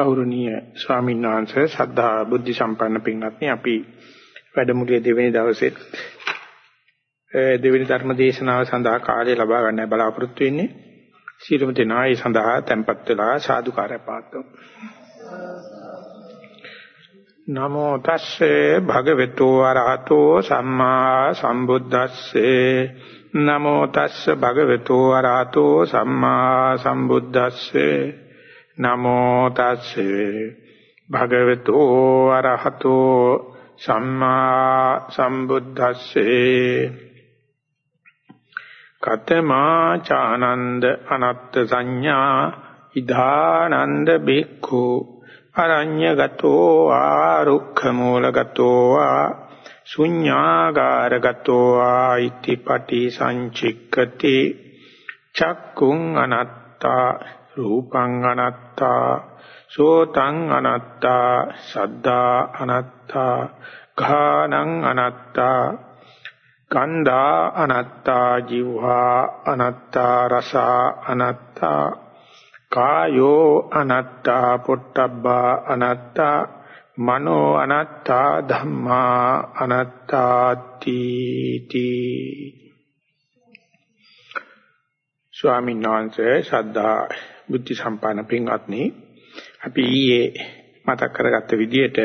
ගෞරවනීය ස්වාමීන් වහන්සේ සද්ධා බුද්ධ සම්පන්න පින්වත්නි අපි වැඩමුළුවේ දෙවෙනි දවසේ දෙවෙනි ධර්ම දේශනාව සඳහා කාලය ලබා ගන්න බලාපොරොත්තු වෙන්නේ. සියලුම දෙනා ඒ සඳහා tempත් වෙලා සාදුකාරය පාත්තුමු නමෝ තස්සේ භගවතු වරහතෝ සම්මා සම්බුද්දස්සේ. නමෝ තස්ස භගවතු වරහතෝ සම්මා සම්බුද්දස්සේ. නමෝ තස්සේ භගවතු අරහතෝ සම්මා සම්බුද්දස්සේ කතමා චානන්ද අනත්ත් සංඥා ඉදානන්ද බික්ඛු අරඤ්‍යගතෝ ආරුක්ඛ මූලගතෝ ආ ශුඤ්ඤාගාරගතෝ ආ ඉතිපටි සංචික්කති චක්කුං අනත්තා රූපං අනත්තා සෝතං අනත්තා සද්දා අනත්තා ඝානං අනත්තා ගන්ධා අනත්තා જીවහා අනත්තා රසා අනත්තා කායෝ අනත්තා පොට්ටබ්බා අනත්තා මනෝ අනත්තා ධම්මා අනත්තාති තී ස්වාමීන් වහන්සේ ශ්‍රද්ධා බුද්ධ සම්පන්න පින්වත්නි අපි ඊයේ මතක් කරගත්ත විදිහට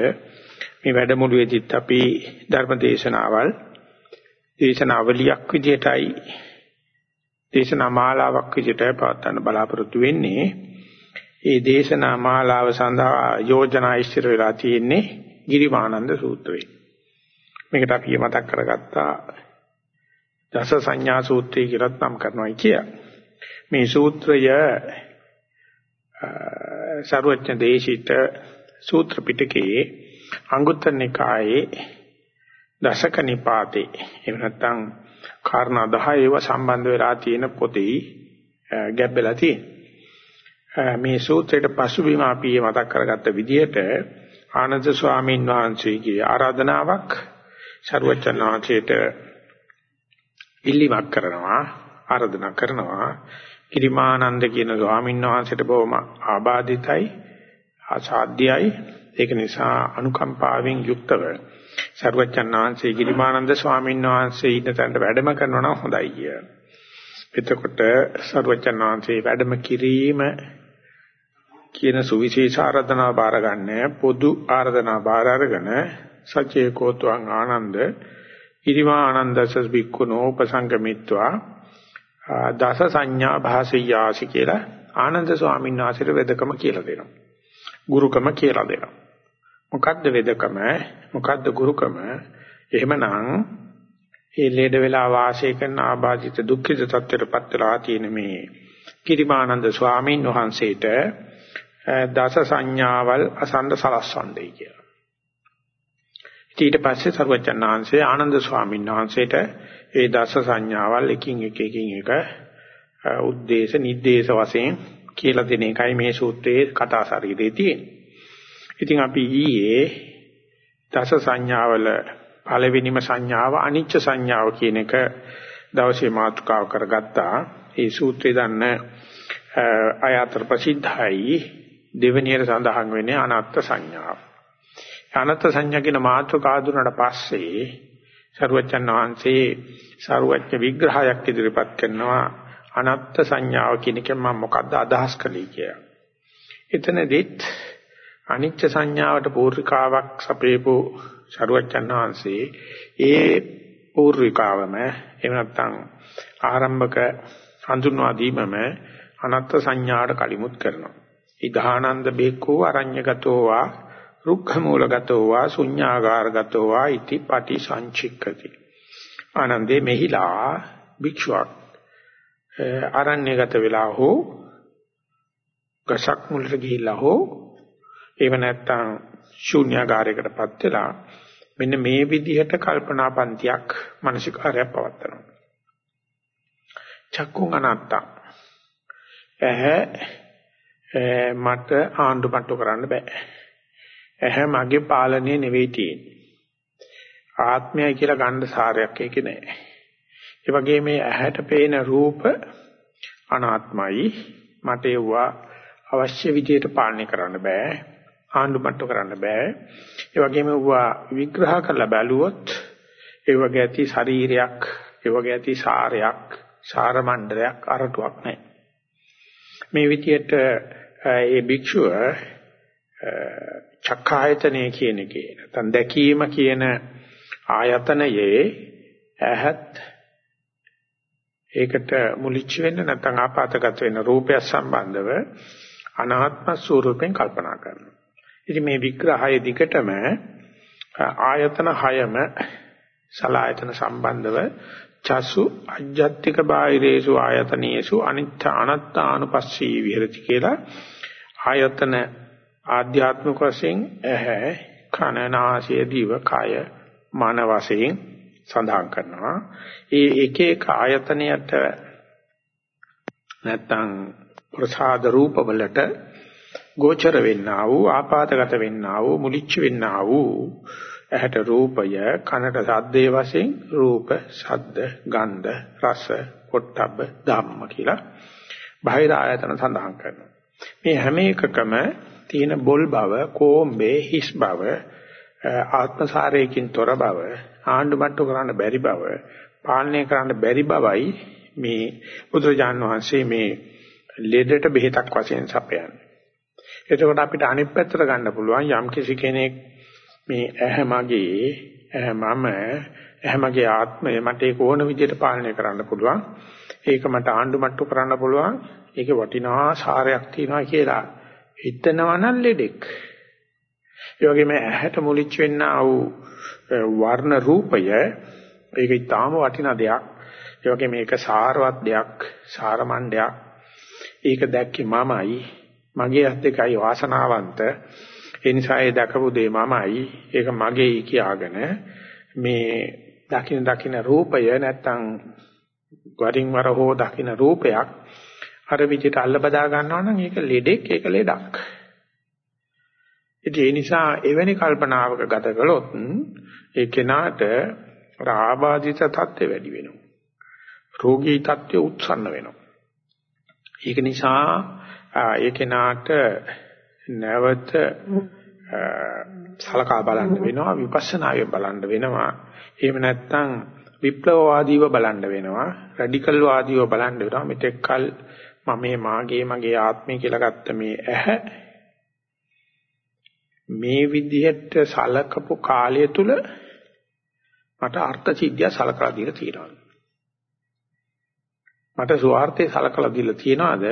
මේ වැඩමුළුවේදීත් අපි ධර්ම දේශනාවල් දේශනාවලියක් විදිහටයි දේශනා මාලාවක් විදිහටයි පවත්වන්න බලාපොරොත්තු වෙන්නේ. ඒ දේශනා මාලාව සඳහා යෝජනා ඉස්තර වෙලා තියෙන්නේ ගිරිමානන්ද සූත්‍රය. මේකට අපි මතක් කරගත්තා දස සංඥා සූත්‍රය කියලා නම් කරනවා කිය. මේ සූත්‍රය සර්වඥ දේශිත සූත්‍ර පිටකයේ අංගුත්තර නිකායේ දශක නිපාතේ එහෙම නැත්නම් කාරණා 10 ඒවා සම්බන්ධ වෙලා තියෙන පොතේ ගැබ්බලා තියෙන මේ සූත්‍රයට පසුබිම අපි මතක් කරගත්ත විදිහට ආනන්ද ස්වාමීන් වහන්සේගේ ආරාධනාවක් සරුවචන වහන්සේට ඉල්ලීමක් කරනවා ආරාධනා කරනවා. කිරිමානන්ද කියන ස්වාමීන් වහන්සේට බොහොම ආබාධිතයි අසාධ්‍යයි ඒක නිසා අනුකම්පාවෙන් යුක්තව සරුවචන් වහන්සේ කිරිමානන්ද ස්වාමීන් වහන්සේ ඉන්න තැනට වැඩම කරනවා නම් හොඳයි කිය. එතකොට සරුවචන් වහන්සේ වැඩම කිරීම කියන සුවිශේෂ ආරාධනා බාර ගන්න පොදු ආරාධනා බාර අරගෙන සචේ කෝතුං ආනන්ද ඉරිමා ආනන්දසස් බික්කුණෝ උපසංගමිත්වා දස සංඥා භාසයාසි කියලා ආනන්ද ස්වාමීන් වහන්සේට වෙදකම කියලා දෙනවා. ගුරුකම කියලා දෙනවා. මොකද්ද වෙදකම? මොකද්ද ගුරුකම? එහෙමනම් ඒ ලේඩ වෙලා වාසය කරන ආබාධිත දුක්ඛිත තත්ත්වයටපත් වෙලා තියෙන මේ කිරිමානන්ද ස්වාමීන් වහන්සේට දස සංඥාවල් අසන්න සලස්වන්නේ කියලා. ඊට පස්සේ සර්වචන් වහන්සේ ආනන්ද ස්වාමීන් වහන්සේට ඒ දස සංඥාවල් එකින් එක එකින් එක උද්දේශ නිද්දේශ වශයෙන් කියලා දෙන එකයි මේ සූත්‍රයේ කතා ශරීරයේ තියෙන්නේ. ඉතින් අපි ඊයේ දස සංඥාවල පළවෙනිම සංඥාව අනිච්ච සංඥාව කියන එක දවසේ මාතෘකාව කරගත්තා. ඒ සූත්‍රය දන්න අය අතර ප්‍රසිද්ධයි දෙවෙනියට සඳහන් වෙන්නේ අනාත්ත් සංඥාව. අනාත්ත් සංඥා කියන මාතෘකාව දුන්නට පස්සේ සරුවචන් වහන්සේ සරුවච්ච විග්‍රහයක් ඉදිරිපත් කරනවා අනාත්ත සංඥාව කියන එක මම මොකද්ද අදහස් කළේ කියලා. එතනදිත් අනිච්ච සංඥාවට පූර්විකාවක් සපේපු සරුවච්චන් වහන්සේ ඒ පූර්විකාවම එහෙම නැත්නම් ආරම්භක හඳුන්වා දීමම අනත්ත් සංඥාට කලිමුත් කරනවා. ඉදානන්ද බේකෝ අරඤ්‍යගතෝ වා රුක්ඛ මූලගතෝ වා ශුඤ්ඤාගාරගතෝ වා ඉති පටි සංචික්කති. ආනන්දේ මෙහිලා භික්ෂුවක් අරණ්‍යගත වෙලා හෝ ගසක් මුලට ගිහිල්ලා හෝ එහෙම නැත්නම් ශූන්‍යාකාරයකටපත් වෙලා මෙන්න මේ විදිහට කල්පනා පන්තියක් මානසිකාරයක් පවත්නවා. චක්කුං අනත්ත. ඇහැ මට ආණ්ඩු පට්ටු කරන්න බෑ. ඇහැ මගේ පාලනයේ නෙවෙයි තියෙන්නේ. ආත්මයයි කියලා ගන්න සාරයක් ඒකේ නෑ. ඒ වගේ මේ ඇහැට පේන රූප අනාත්මයි. මට ඒවා අවශ්‍ය විදියට පාලනය කරන්න බෑ. ආණ්ඩුමට්ටු කරන්න බෑ. ඒ වගේම වුණා විග්‍රහ කරලා බැලුවොත් ඒ වගේ ඇති ශරීරයක්, ඒ වගේ ඇති සාරයක්, සාර මණ්ඩලයක් අරටුවක් නැහැ. මේ විදියට ඒ භික්ෂුව චක්කායතනය කියන එකේ නැත්නම් දැකීම කියන ආයතනයේ ඇහත් ඒකට මුලිච්ච වෙන්න නැත්නම් ආපాతගත වෙන රූපය සම්බන්ධව අනාත්ම ස්වරූපෙන් කල්පනා කරනවා. ඉතින් මේ විග්‍රහය දිගටම ආයතන හයම සලායතන සම්බන්ධව චසු අජ්ජත්තික බාහිරේසු ආයතනයේසු අනිත්‍ය අනත්තානුපස්සී විහෙරති කියලා ආයතන ආධ්‍යාත්මික වශයෙන් ඇහැ කන නාසය දිව කය මන වශයෙන් සඳහන් කරනවා. ඒ එක එක ආයතනයට නැත්තම් ප්‍රසාද රූප වලට ගෝචර වෙන්නා වූ ආපాతගත වෙන්නා වූ මුලිච්ච වෙන්නා වූ ඇහැට රූපය කනට ශබ්දයේ වශයෙන් රූප ශබ්ද ගන්ධ රස පොට්ටබ්බ ධම්ම කියලා බාහිර ආයතන සඳහන් කරනවා මේ හැම එකකම තියෙන බොල් බව කෝම්බේ හිස් බව ආත්මසාරයකින් තොර බව ආණ්ඩුමට්ටු කරන්න බැරි බව පාලනය කරන්න බැරි බවයි මේ බුදුරජාන් වහන්සේ මේ ලෙඩට බෙහෙතක් වශයෙන් සපයන්නේ. එතකොට අපිට අනිත් පැත්තට ගන්න පුළුවන් යම් කිසි කෙනෙක් මේ ඇහැ මගේ ඇහැ මම ඇහැ මගේ ආත්මය මට ඒක ඕන විදිහට පාලනය කරන්න පුළුවන්. ඒක මට ආණ්ඩුමට්ටු කරන්න පුළුවන්. ඒකේ වටිනා සාරයක් තියෙනවා කියලා හිතනවා නම් ලෙඩෙක්. ඒ වගේම ඇහැට මුලිච්ච වෙන්නා වූ වර්ණ රූපය ඒක ඊටාම වටිනා දෙයක්. ඒ වගේ මේක සාරවත් දෙයක්, සාරමණ්ඩයක්. ඒක දැක්කේ මමයි. මගේ අත් දෙකයි වාසනාවන්ත. ඒ නිසා ඒ දැකපු දේ මමයි. ඒක මගේයි කියාගෙන මේ දකින දකින රූපය නැත්තම් වරින් වර හෝ දකින රූපයක් අර විදිහට අල්ල බදා ගන්නවා නම් ඒක ලෙඩෙක් ඒක ලෙඩක්. ඉතින් ඒ නිසා එවැනි කල්පනාවක ගත කළොත් ඒ කෙනාට රාබාධිත තත්ත්වෙ වැඩි වෙනවා. රෝගී තත්ත්වෙ උත්සන්න වෙනවා. ඒක නිසා ඒ කෙනාට නැවත සලකා බලන්න වෙනවා විපස්සනායෙන් බලන්න වෙනවා. එහෙම නැත්නම් විප්ලවවාදීව බලන්න වෙනවා. රැඩිකල් වාදීව බලන්න වෙනවා. මෙතෙක්කල් මම මේ මාගේ මගේ ආත්මය කියලා ගත්ත මේ ඇහැ මේ විදිහට සලකපු කාලය තුල මට අර්ථ සිද්ධිය සලකලා දීලා තියෙනවා. මට ස්වార్థේ සලකලා දීලා තියනවාද?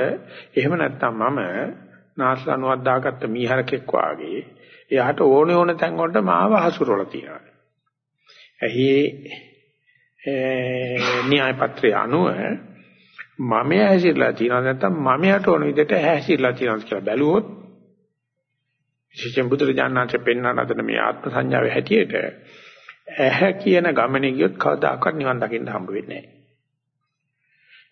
එහෙම නැත්නම් මම නාස්ලනුවක් දාගත්ත මීහරකෙක් වාගේ එයාට ඕනේ ඕන තැන් වලට මාව හසුරවලා තියෙනවා. එහි න්‍යාය පත්‍රය අනුව මම ඇහිලා තියෙනවා නැත්නම් මම යට ඕන විදිහට ඇහිලා තියෙනවා කියලා බැලුවොත් විශේෂයෙන් බුදුරජාණන්සේ පෙන්වන අතන මේ ආත්ම සංඥාවේ හැටියට ඇහැ කියන ගමනේ ගියොත් කවදාකවත් නිවන් දකින්න හම්බ වෙන්නේ නැහැ.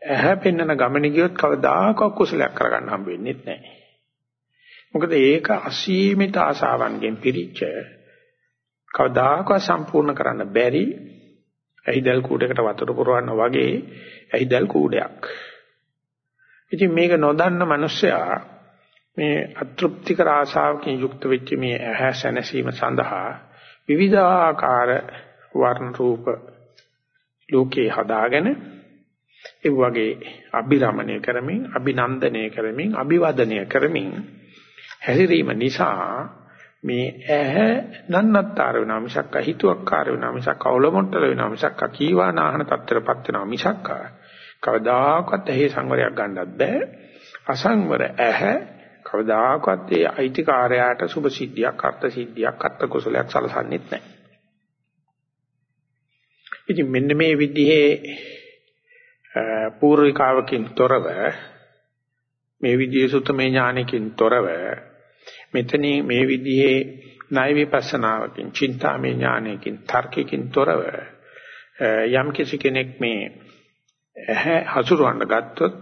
ඇහැ පෙන්වන ගමනේ ගියොත් කවදාකවත් කුසලයක් කරගන්න හම්බ වෙන්නේ නැහැ. මොකද ඒක අසීමිත ආශාවන්ගෙන් පිරිච්ච කවදාකවත් සම්පූර්ණ කරන්න බැරි ඇහිදල් කූඩයකට වතුර පුරවන්න වගේ ඇහිදල් කූඩයක්. ඉතින් මේක නොදන්න මිනිස්සයා මේ අතෘප්තිකර ආශාවකින් යුක්ත වෙච්ච මේ ඇහැ සැනසීම සඳහා විවිධාකාර වර්ණ රූප ලෝකේ හදාගෙන ඒ වගේ අභිරමණය කරමින් අභිනන්දනය කරමින් අභිවදනය කරමින් හැසිරීම නිසා මේ ඇහැ නන්නත්තර වෙනවා මිසක් හිතුවක්කාර වෙනවා මිසක් අවලොමොට්ටල වෙනවා මිසක් කීවා නාහන තත්තරපත් වෙනවා මිසක් කවදාකවත් ඇහි සංවරයක් ගන්නත් බෑ අසංවර ඇහැ කවදාකවත් ඒ අයිතිකාරයාට සුභ සිද්ධියක් අර්ථ සිද්ධියක් අර්ථ කුසලයක් සලසන්නේත් නැහැ. ඉතින් මෙන්න මේ විදිහේ පූර්විකාවකින් තොරව මේ විදිහේ සුතමේ ඥානකින් තොරව මෙතන මේ විදිහේ ණය විපස්සනාවකින් චින්තාමේ ඥානයකින් තර්කයකින් තොරව යම් කිසි කෙනෙක් මේ ඇහැ හසුරවන්න ගත්තොත්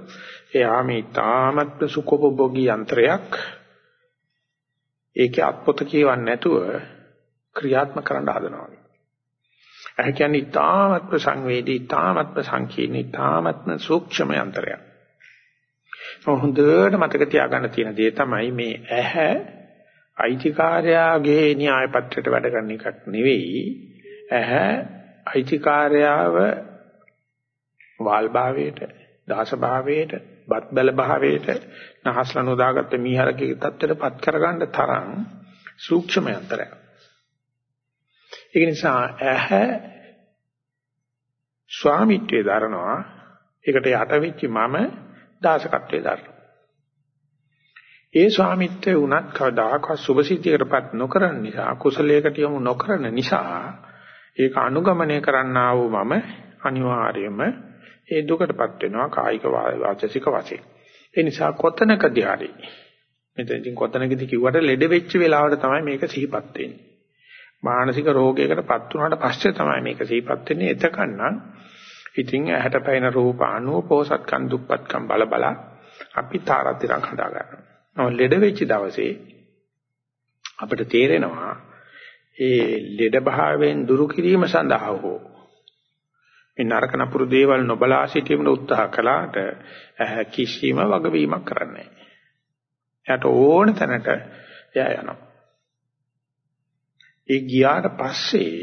එයා මේ තාමත්ම සුඛෝපභෝගී යන්ත්‍රයක් ඒකේ අත්පොත කියවන්නේ නැතුව ක්‍රියාත්මක කරන්න හදනවා. ඒ කියන්නේ තාමත්ම සංවේදී තාමත්ම සංකීර්ණ තාමත්ම සූක්ෂම යන්ත්‍රයක්. හොඳට මතක තියාගන්න තියෙන දේ තමයි මේ ඇහැ අයිතිකාරයාගේ න්‍යාය පත්‍රයට වැඩ කරන එකක් නෙවෙයි. ඇහැ අයිතිකාරයාව වාල් භාවයට, දාස භාවයට, බත් බැල භාවයට, නහස්ලා නොදාගත්ත මීහරකේ තත්ත්වයටපත් කරගන්න තරම් සූක්ෂම යන්ත්‍රයක්. ඒක නිසා ඇහැ ස්වාමිත්වයේ දරනවා ඒකට යට වෙච්ච මම දාසකත්වයේ දරනවා. ඒ ස්වාමිත්වයේ උනත් කවදාකවත් සුභසිද්ධියකටපත් නොකරන නිසා කුසලයකට යොමු නොකරන නිසා ඒක අනුගමනය කරන්නා වූ මම අනිවාර්යයෙන්ම ඒ දුකටපත් වෙනවා කායික වාචසික වශයෙන්. ඒ නිසා කොතනකදී හරි මෙතන ඉතින් කොතනකදී කිව්වට ලෙඩ වෙච්ච වෙලාවට තමයි මේක සිහිපත් වෙන්නේ. මානසික රෝගයකටපත් වුණාට පස්සේ තමයි මේක සිහිපත් වෙන්නේ. එතකන්නම් ඉතින් ඇහැට පැන රූප අනුව පෝසත්කම් දුප්පත්කම් බල බල අපි තාරතිරක් හදා ගන්නවා. නම ලෙඩ වෙච්ච දවසේ අපිට තේරෙනවා ඒ ලෙඩ භාවයෙන් දුරු කිරීම සඳහා හෝ මේ නරක නපුරු දේවල් නොබලා සිටීමට උත්සාහ කළාට කිසිම වගවීමක් කරන්නේ නැහැ. එයාට ඕන තැනට එයා යනවා. ඒ ගියාට පස්සේ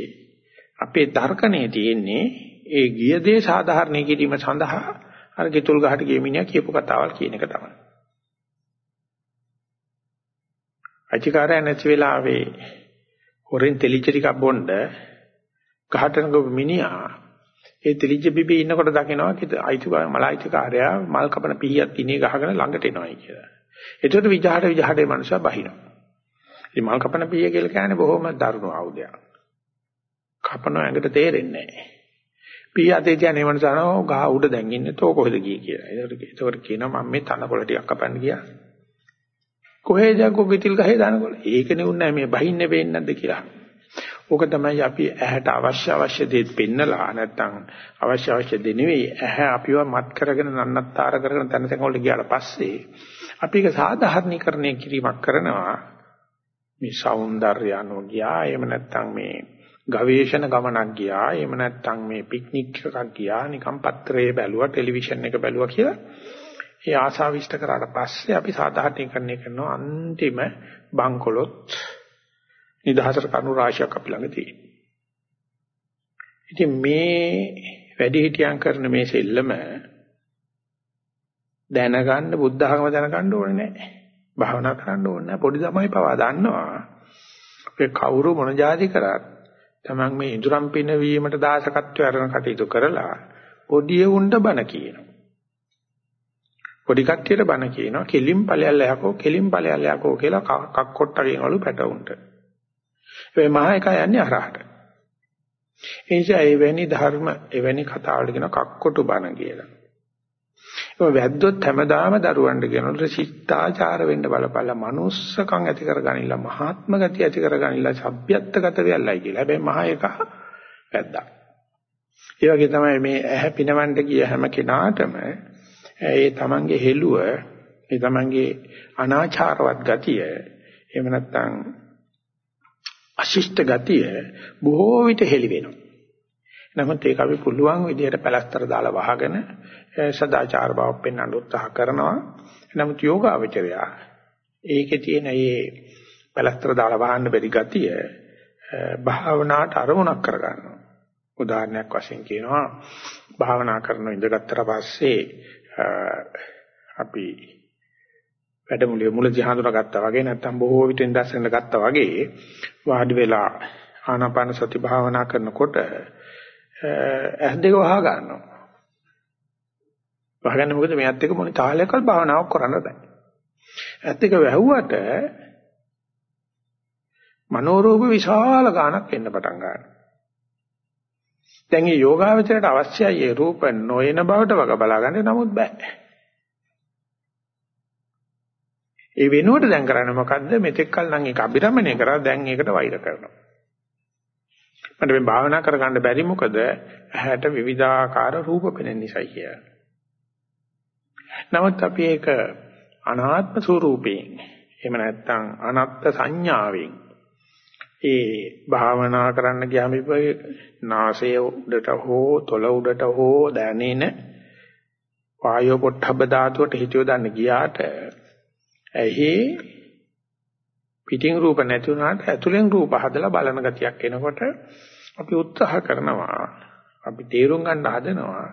අපේ තර්කණේ තියෙන්නේ ඒ ගිය දේ සාධාරණී කිරීම සඳහා අර ගිතුල් ගහට ගිය මිනිහා කියපු කතාවල් කියන එක තමයි. අචිකාරය නැති වෙලාවේ හොරෙන් තෙලිච්ච ටිකක් බොන්න ගහට නගපු මිනිහා ඒ තෙලිච්ච බිබී ඉන්නකොට දකිනවා කිත අයිති මලයිතිකාරයා මල් කපන පීයක් තිනේ ගහගෙන ළඟට එනවායි කියලා. ඒකට විජහට විජහට ඒ මනුස්සයා බහිනවා. ඉතින් මල් කපන පීය කියලා කියන්නේ බොහොම දරුණු ආයුධයක්. කපන ඇඟට තේරෙන්නේ නැහැ. පී අතේ තියන්නේ මනුස්සයනෝ ගහ උඩ දැන් ඉන්නේ තෝ කොහෙද ගියේ කියලා. ඒකට ඒකට කියනවා මම මේ තනකොළ ටිකක් කපන්න ගියා. කොහෙද කොගිතිල් ගහේ දානකොළ. ඒක නෙවුන්නේ මේ බහින්නේ වෙන්නේ නැද්ද කියලා. ඕක තමයි අපි ඇහැට අවශ්‍ය අවශ්‍ය දේ පෙන්නලා නැත්තම් අවශ්‍ය අවශ්‍ය දේ නෙවෙයි ඇහැ අපිව මත් කරගෙන නන්නත්තර කරගෙන තන තැන් වලට ගියාට පස්සේ අපි ඒක සාධාරණීකරණය කිරීමක් කරනවා මේ సౌందර්ය අනුව ගියා එහෙම නැත්තම් මේ ගවේෂණ ගමනක් ගියා එහෙම නැත්නම් මේ පික්නික් එකක් ගියා නිකන් පත්‍රයේ බැලුවා ටෙලිවිෂන් එක බැලුවා කියලා ඒ ආසාව ඉෂ්ට කරාට පස්සේ අපි සාධාරණීකරණය කරනවා අන්තිම බංකොලොත් නිදහසට කණු රාශියක් අපි ළඟ තියෙනවා. ඉතින් මේ වැඩි හිටියන් කරන මේ සෙල්ලම දැනගන්න බුද්ධ ධර්ම දැනගන්න ඕනේ නැහැ. භාවනා කරන්න ඕනේ නැහැ. පොඩි ළමයි පවා දන්නවා. ඒ කවුරු මොන જાති කරත් තමන් මේ ඉඳුරම් පිනවීමට දාසකත්වය අරන කටයුතු කරලා පොඩි උණ්ඩ බන කියනවා. පොඩි කට්ටියට බන කියනවා කෙලින් ඵලයල්ල යකෝ කෙලින් ඵලයල්ල යකෝ කියලා කක්කොට්ටගෙනවලු පැටවුන්ට. ඒ මහා එක යන්නේ අරහට. ඒ නිසා එවැනි ධර්ම එවැනි කතාවල කියන කක්කොටු බන කියලා. ඒ වැද්දොත් හැමදාම දරුවන්ට කියනොත් ශිෂ්ටාචාර වෙන්න බලපල්ලා manussකම් ඇති කරගනින්න මහාත්ම ගතිය ඇති කරගනින්න සભ્યත්වගත වෙල්ලයි කියලා. හැබැයි මහා එක වැද්දා. ඒ වගේ තමයි මේ ඇහැ පිනවන්න ගිය හැම කෙනාටම ඒ තමන්ගේ හෙළුව ඒ තමන්ගේ අනාචාරවත් ගතිය එහෙම නැත්නම් අශිෂ්ට ගතිය බොහෝ විට හෙළි වෙනවා. නමුත් ඒක අපි පුළුවන් විදිහට පැලස්තර දාලා වහගෙන සදාචාර බවක් පෙන්වන්න උත්සාහ කරනවා. නමුත් යෝගාවචරය ඒකේ තියෙන මේ පැලස්තර දාලා වහන්න බැරි ගතිය භාවනාවට අරමුණක් කරගන්නවා. උදාහරණයක් වශයෙන් කියනවා භාවනා කරන ඉඳගත්තර පස්සේ අපි වැඩමුළුවේ මුලදී හඳුනාගත්තා වගේ නැත්නම් බොහෝ විට ඉඳස්සෙන් ගත්තා වගේ වාඩි වෙලා ආනාපාන සති භාවනා කරනකොට ඇස් දෙක වහා ගන්නවා. වහගන්න මොකද මෙයත් එක්ක මොන තාලයකල් භාවනාවක් කරන්න බෑ. ඇස් දෙක වැහුවට මනෝරූප විශාල ගාණක් එන්න පටන් ගන්නවා. දැන් මේ යෝගාවචරයට අවශ්‍යයි ඒ රූප නොයන බවට වග බලා ගන්න නමුත් බෑ. ඒ වෙනුවට දැන් කරන්නේ මොකද්ද? මෙතෙක් කල නම් ඒක අභිරමණය කරා දැන් ඒකට වෛර කරනවා. මට මේ භාවනා කරගන්න බැරි මොකද ඇහැට විවිධාකාර රූප පෙනෙන නිසායි කියලා. නමුත් අපි ඒක අනාත්ම ස්වરૂපයෙන් එහෙම නැත්නම් අනත්ත් සංඥාවෙන් ඒ භාවනා කරන්න ගියාම නාසය උඩට හෝ තොල උඩට හෝ දැනෙන වායෝ පොට්ටබ්බ ධාතුවට හිතියෝ දාන්න ගියාට ඇහි පිටින් රූප නැති වුණාට ඇතුලෙන් රූප හදලා බලන ගතියක් එනකොට අපි උත්සාහ කරනවා. අපි තේරුම් ගන්න හදනවා.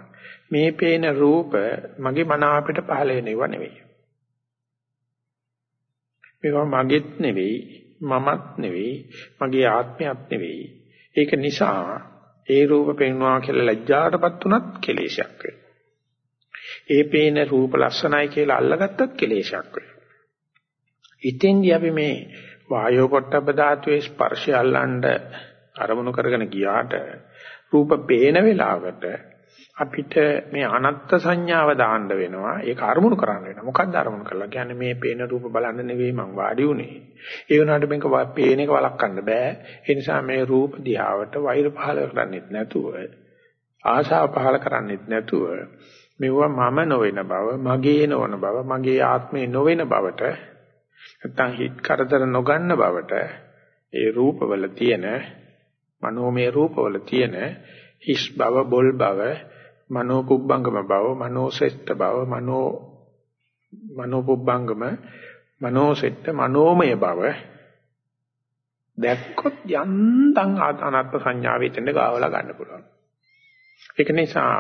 මේ පේන රූප මගේ මන අපිට පහළ වෙනව නෙවෙයි. මේවා මගෙත් නෙවෙයි. මමත් නෙවෙයි මගේ ආත්මයක් නෙවෙයි. ඒක නිසා ඒ රූප පෙන්වනවා කියලා ලැජ්ජාටපත් උනත් කෙලේශයක් වෙනවා ඒ පේන රූප ලස්සනයි කියලා අල්ලගත්තත් කෙලේශයක් වෙනවා ඉතින්දී අපි මේ වායෝ පොට්ටබ්බ ධාතුවේ ස්පර්ශය අල්ලන්න අරමුණු කරගෙන ගියාට රූප පේන වෙලාවට අපිට මේ අනත්ත් සංඥාව දාන්න වෙනවා. ඒක අරමුණු කරන්න වෙනවා. මොකක්ද අරමුණු කරලා? කියන්නේ මේ පේන රූප බලන්න නෙවෙයි මං වාඩි උනේ ඒ වුණාට මේක පේන එක වළක්වන්න බෑ. ඒ නිසා මේ රූප දිහාවට වෛර පහල කරන්නේත් නැතුව ආශාව පහල කරන්නේත් නැතුව මෙවුවා මම නොවන බව මගේ නොවන බව මගේ ආත්මේ නොවන බවට නැත්තම් හිත කරදර නොගන්න බවට ඒ රූපවල තියෙන මනෝමය රූපවල තියෙන හිස් බව බොල් බව මනෝ පුබ්බංගම බව මනෝසෙට්ට බව මනෝ මනෝ පුබ්බංගම මනෝසෙට්ට මනෝමය බව දැක්කොත් යන්තම් අනාත්ම සංඥාවෙ තෙන්ද ගාවලා ගන්න පුළුවන් ඒක නිසා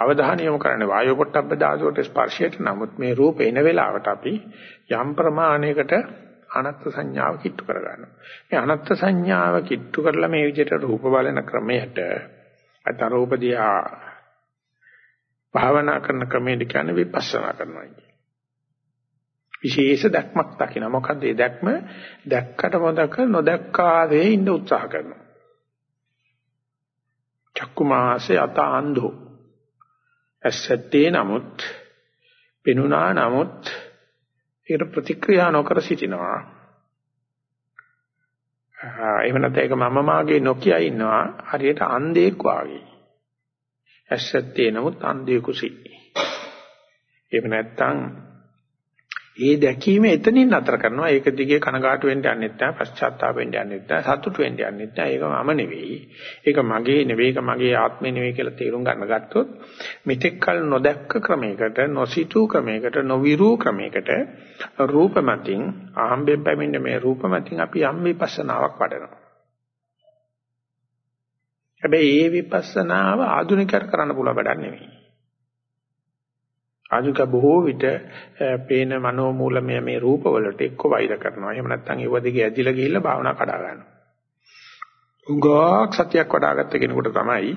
අවධානය යොමු කරන්නේ වායෝ පොට්ටබ්බ ධාතුවට ස්පර්ශයට නමුත් මේ රූප එන වෙලාවට අපි යම් ප්‍රමාණයකට අනත්ත් සංඥාව කිට්ටු කරගන්නවා. මේ අනත්ත් සංඥාව කිට්ටු කරලා මේ විදිහට රූප බලන ක්‍රමයට අත රූප දිහා භාවනා කරන ක්‍රමයට කියන්නේ විපස්සනා කරනවා කියන්නේ. විශේෂ දැක්මක් දකින්න. මොකද ඒ දැක්ම දැක්කට මොදක නොදැක්කාවේ ඉන්න උත්සාහ කරනවා. චක්කුමාසේ අත අන්ධෝ ඇසත්තේ නමුත් පෙනුනා නමුත් ඒකට ප්‍රතික්‍රියා නොකර සිටිනවා. එහෙම නැත්නම් ඒක මම මාගේ නොකිය ඉන්නවා හරියට අන්ධෙක් වාගේ. ඇසත්තේ නමුත් අන්ධයෙකුසි. එහෙම නැත්නම් ඒ දැකීම එතනින් නතර කරනවා. ඒක දිගේ කනගාටු වෙන්න යන්නෙත් නැහැ, පශ්චාත්තාප වෙන්න යන්නෙත් නැහැ, සතුටු වෙන්න යන්නෙත් නැහැ. ඒක මම නෙවෙයි. ඒක මගේ නෙවෙයි, ඒක මගේ ආත්මේ නෙවෙයි කියලා තේරුම් ගන්න ගත්තොත් මෙතෙක් කල නොදැක්ක ක්‍රමයකට, නොසිතූ ක්‍රමයකට, නොවිරූ ක්‍රමයකට රූප මතින් ආම්බෙන් පැමිණ මේ රූප මතින් අපි යම් විපස්සනාවක් වඩනවා. හැබැයි ඒ විපස්සනාව ආධුනිකයන්ට කරන්න පුළුවන් වැඩක් නෙවෙයි. ආධුනික බොහෝ විට පේන මනෝමූලමය මේ රූපවලට එක්ක වෛර කරනවා. එහෙම නැත්නම් ඒව දිගේ ඇදිලා ගිහිල්ලා භාවනා කඩා ගන්නවා. උගාක් සතියක් වඩාගත්ත කෙනෙකුට තමයි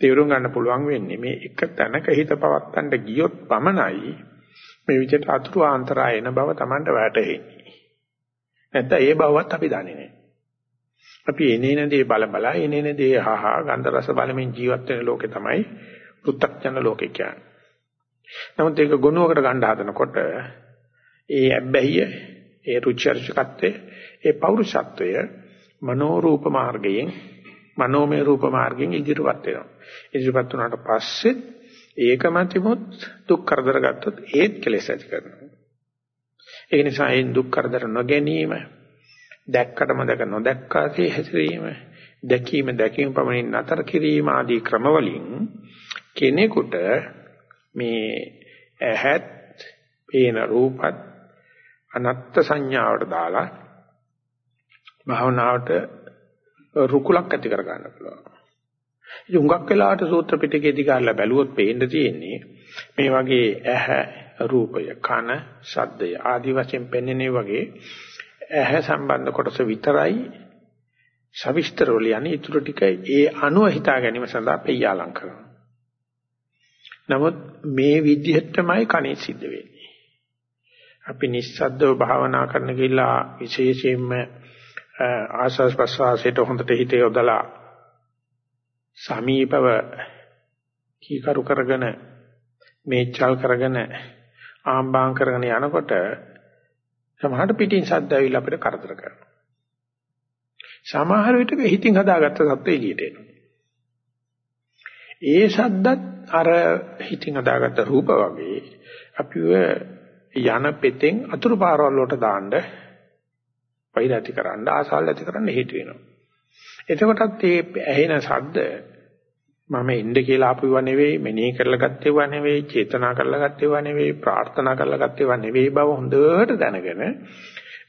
තේරුම් ගන්න පුළුවන් වෙන්නේ මේ එක තැනක හිත පවත්තන්න ගියොත් පමණයි මේ විදිහට අතුරු ආන්තරය එන බව Tamanට වැටහෙන්නේ. නැත්නම් ඒ බවවත් අපි දන්නේ නැහැ. අපි එනේන දේ බල බල එනේන දේ හහා ගන්ධ රස බලමින් ජීවත් වෙන ලෝකේ තමයි පුත්තක්ජන ලෝකේ කියන්නේ. නමුත් ඒක ගුණයකට ගන්න හදනකොට ඒ ඇබ්බැහිය, ඒ රුචර්චකත්වය, ඒ පෞරුෂත්වය මනෝරූප මාර්ගයෙන් මනෝමය රූප මාර්ගයෙන් ඉදිරියට වෙනවා. ඉදිරියට වුණාට පස්සේ ඒකමතිමුත් දුක් කරදර ගත්තොත් ඒත් කෙලෙස් ඇති කරනවා. ඒ නිසා ඒ දුක් කරදර නොගැනීම දැක්කටම දැක නොදැක්කාසේ හැසිරීම දැකීම දැකීම පමණින් නතර කිරීම ආදී ක්‍රමවලින් කෙනෙකුට මේ ඇහත් පේන රූපත් අනත්ත් සංඥාවට දාලා භාවනාවට රුකුලක් ඇති කර ගන්න පුළුවන්. ඉතින් හුඟක් වෙලාවට සූත්‍ර පිටකේ දිගාලා බැලුවොත් පේන්න තියෙන්නේ මේ වගේ ඇහ රූපය කන ශබ්දය ආදී වශයෙන් පෙන්වන්නේ වගේ ඇහැ සම්බන්ධ කොටස විතරයි සවිස්තර වල යන්නේ ඊටු ටික ඒ අණුව හිතා ගැනීම සඳහා පෙය්‍යාලම් කරනවා. නමුත් මේ විදිහටමයි කණේ සිද්ධ වෙන්නේ. අපි නිස්සද්දව භාවනා කරන ගිලා විශේෂයෙන්ම ආස්වාස් ප්‍රසවාසයට හොඳට හිත යොදලා සමීපව කීකරු කරගෙන මේචල් කරගෙන ආම්බාම් කරගෙන යනකොට සමහරට පිටින් සද්ද ඇවිල්ලා අපිට කරදර කරනවා. සමහර විටක හිතින් හදාගත්ත සත්ත්ව එළියට එනවා. ඒ සද්දත් අර හිතින් හදාගත්ත රූප වගේ අපිව යන පෙතෙන් අතුරු පාරවල් වලට දාන්න වෛර ඇති කරන්න ආසාවල් ඇති කරන්න හේතු වෙනවා. එතකොටත් මේ ඇහෙන ශබ්ද මම එන්න කියලා ආපුවා නෙවෙයි, මෙනෙහි කරලා ගත්තේවා නෙවෙයි, චේතනා කරලා ගත්තේවා නෙවෙයි, ප්‍රාර්ථනා කරලා ගත්තේවා නෙවෙයි බව හොඳට දැනගෙන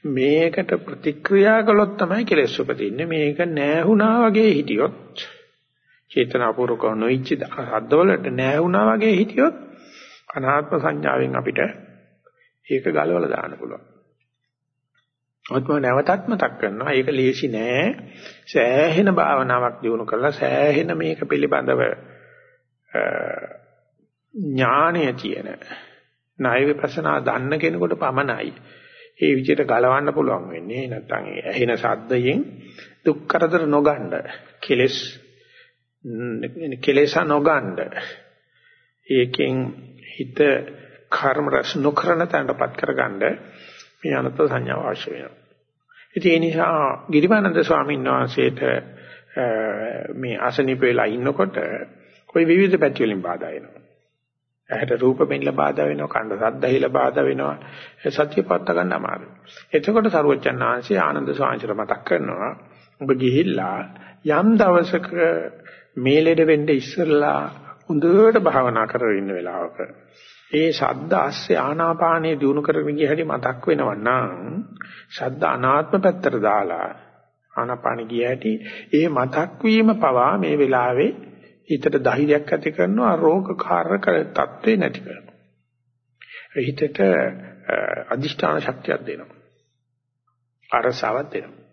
මේකට ප්‍රතික්‍රියා කළොත් තමයි කෙලෙස් උපදින්නේ. මේක නෑහුණා වගේ හිටියොත් චේතනාපූර්වක නොයිච්ච හද්දවලට නෑහුණා වගේ හිටියොත් අනාත්ම සංඥාවෙන් අපිට ඒක ගලවලා දාන්න පුළුවන්. ඔත්ම නැවතත් මතක් කරනවා. ඒක ලේසි නෑ. සෑහෙන භාවනාවක් දිනු කරලා සෑහෙන මේක පිළිබඳව ඥානය තියෙන ණය විපස්සනා දන්න කෙනෙකුට පමණයි. ඒ විදිහට ගලවන්න පුළුවන් වෙන්නේ නැත්නම් ඇහෙන ශබ්දයෙන් දුක් කරදර නොගන්න කෙලස් කෙලෙස නොගන්න. ඒකෙන් හිත කර්ම රස නොකරන තැනටපත් කරගන්න මේ අනත් සංඥාව අවශ්‍ය වෙනවා. ඉතින් ඒ නිසා ගිරිමානන්ද ස්වාමීන් වහන්සේට මේ අසනීප වෙලා ඉන්නකොට કોઈ විවිධ පැති වලින් බාධා එනවා. ඇහැට රූප මෙන්න බාධා වෙනවා, කන්න සද්දහිල බාධා වෙනවා. සත්‍ය පත්ත ගන්න අමාරුයි. එතකොට සරුවච්චන් ආංශේ ආනන්ද ස්වාමීන් මතක් කරනවා ඔබ ගිහිල්ලා යම් දවසක මේ ලෙඩ වෙන්න ඉස්සෙල්ලා හොඳට භාවනා කරගෙන ඉන්න වෙලාවක ඒ ශබ්ද ASCII ආනාපානයේ දිනු කරගෙන ගිය හැටි මතක් වෙනවා නම් ශබ්ද අනාත්ම පැත්තට දාලා ආනාපාන ගිය හැටි ඒ මතක් වීම පවා මේ වෙලාවේ හිතට ධෛර්යයක් ඇති කරනවා රෝගකාරක තත්ත්වේ නැති කරනවා. හිතට අදිෂ්ඨාන ශක්තියක් දෙනවා. අරසාවක් දෙනවා.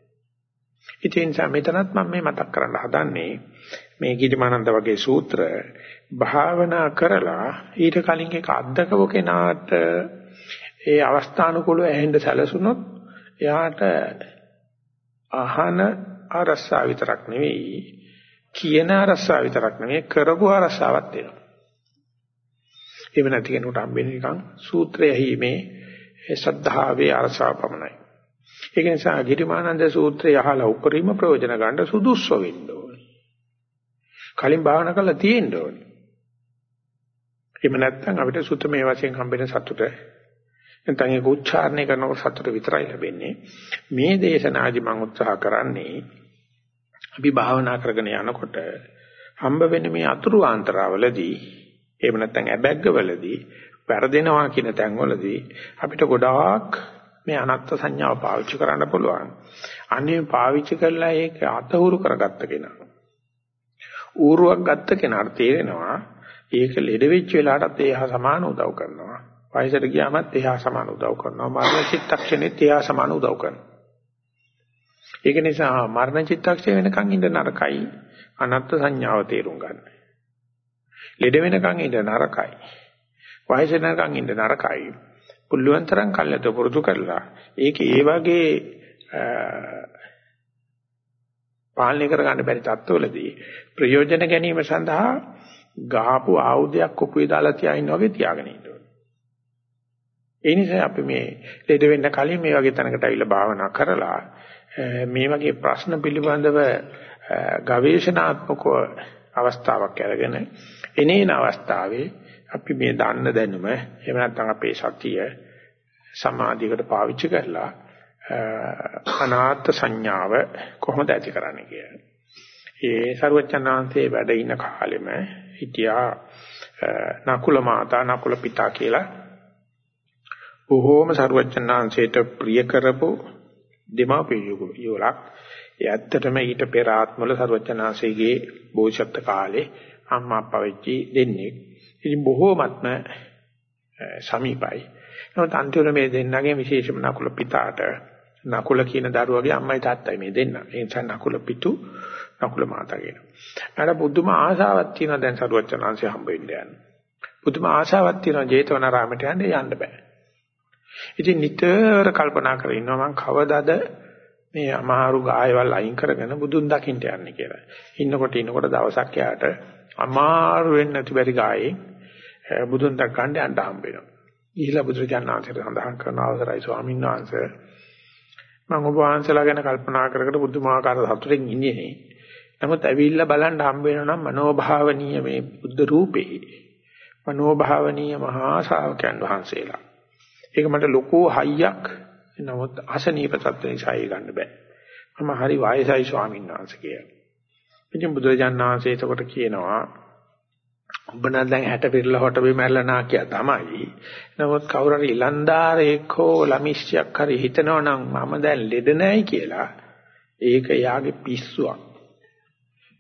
ඉතින් මෙතනත් මම මේ මතක් කරන්න හදන්නේ මේ ගිරිමානන්ද වගේ සූත්‍ර භාවනා කරලා ඊට කලින් එක අද්දකව කෙනාට ඒ අවස්ථානුකූලව ඇහෙන්න සැලසුනොත් එයාට අහන අරස්සා විතරක් නෙවෙයි කියන අරස්සා විතරක් නෙවෙයි කරපු අරස්සාවක් දෙනවා. එහෙම නැති කෙනෙකුට හම්බෙන්නේ නිකන් සූත්‍රය ඇහිීමේ ශ්‍රද්ධාවේ අරසාව පමණයි. ඒක නිසා ගිරිමානන්ද සූත්‍රය අහලා උපරිම ප්‍රයෝජන ගන්න සුදුස්සෝ වෙන්න ඕනේ. කලින් භාවනා කරලා තියෙන්න ඕනේ. එහෙම නැත්නම් අපිට සුත්තමේ වශයෙන් හම්බෙන සතුට නැත්නම් ඒක උච්චාරණය කරනකොට සතුට විතරයි ලැබෙන්නේ. මේ දේශනාදි මම උත්සාහ කරන්නේ අපි භාවනා කරගෙන යනකොට හම්බ වෙන මේ අතුරු ආන්තරවලදී එහෙම නැත්නම් ඇබැග්ගවලදී වැරදෙනවා කියන තැන්වලදී අපිට ගොඩාක් මේ අනත්ත් සංඥාව පාවිච්චි කරන්න පුළුවන්. අනේ පාවිච්චි කරලා ඒක අතහුරු කරගත්ත කෙනා. ඌරුවක් ගත්ත කෙනාට තේරෙනවා ඒක ලෙඩ වෙච්ච වෙලාවටත් ඒහා සමාන උදව් කරනවා. වයසට ගියාමත් ඒහා සමාන උදව් කරනවා. මරණ චිත්තක්ෂණෙත් ඒහා සමාන උදව් කරනවා. ඒක නිසා මරණ චිත්තක්ෂණය වෙනකන් ඉඳ නරකයි. අනත්ත් සංඥාව තේරුම් ගන්න. ලෙඩ වෙනකන් ඉඳ නරකයි. වයස වෙනකන් ඉඳ නරකයි. පුළුවන් තරම් කල්යත පුරුදු කරලා ඒක ඒ වගේ පාලනය කරගන්න බැරි තත්ත්වවලදී ප්‍රයෝජන ගැනීම සඳහා ගහපු ආයුධයක් කොපුවේ දාලා තියාගෙන වගේ තියාගෙන ඉන්න ඕනේ. ඒ නිසා අපි මේ ලෙඩ වෙන්න කලින් මේ වගේ තැනකට අවිලා භාවනා කරලා මේ වගේ ප්‍රශ්න පිළිබඳව ගවේෂණාත්මකව අවස්ථාවක් අරගෙන එනේන අවස්ථාවේ අපි මේ දන්න දැනුම එහෙම නැත්නම් අපේ සතිය සමාධියකට පාවිච්චි කරලා අනාත්ම සංඥාව කොහොමද ඇති කරන්නේ කියලා. ඒ ਸਰුවචනාංශයේ වැඩ ඉන කාලෙම හිටියා නකුල මාතා නකුල පිතා කියලා බොහෝම ਸਰුවචනාංශයට ප්‍රිය කරපු දෙමාපියෝ යෝලක්. ඒ ඇත්තටම ඊට පෙර ආත්මවල ਸਰුවචනාංශයේ බෝසත් කාලේ අම්මා අප්පා වෙච්චි දෙන්නේ. ඉතින් බොහෝමත්ම සමීපයි. නමුත් අන්තිමට මේ දෙන්නගේ විශේෂම නකුල පිතාට නකුල කියන දරුවගේ අම්මයි තාත්තයි මේ දෙන්න. ඒ නිසා නකුල පිටු නකුල මාතා කියනවා. අර බුදුම ආශාවක් තියෙනවා දැන් සරුවචනාංශය හම්බ වෙන්න යන්න. බුදුම ආශාවක් තියෙනවා ජේතවනාරාමයට යන්න යන්න බෑ. ඉතින් නිතර කල්පනා කරගෙන ඉන්නවා මම කවදාද මේ අමහරු ගායවල් අයින් කරගෙන බුදුන් දකින්න යන්නේ කියලා. ඉන්නකොට ඉන්නකොට දවසක් යාට අමාරු වෙන්නේ නැති බැරි ගායේ බුදුන් දක් ගන්න යන්න හම්බ වෙනවා. ගිහිලා බුදුරජාණන් වහන්සේට සඳහන් කරන අවසරයි ස්වාමීන් වහන්සේ මම ඔබ වහන්සේලා ගැන කල්පනා කර කර බුදුමාකාර සතුටින් ඉන්නේ නේ. නමුත් ඇවිල්ලා බලන්න හම්බ වෙනවා නම් මනෝභාවනීය මේ බුද්ධ රූපේ මනෝභාවනීය මහා ශ්‍රාවකයන් වහන්සේලා. ඒක මට ලොකු හයියක්. නමුත් අසනීප තත්ත්ව නිසා ඒ ගන්න බෑ. මම හරි වයසයි ස්වාමීන් වහන්සේ කියලා. ඉතින් බුදුරජාණන් වහන්සේ එතකොට කියනවා ඔබ නම් දැන් 60 පිරලා හොට බිමැරලා නා කියා තමයි. නමුත් කවුරු හරි ඉලන්දාරයෙක් හෝ ළමිස්සියක් හරි හිතනවා නම් මම දැන් ලෙඩ නැයි කියලා ඒක යාගේ පිස්සුවක්.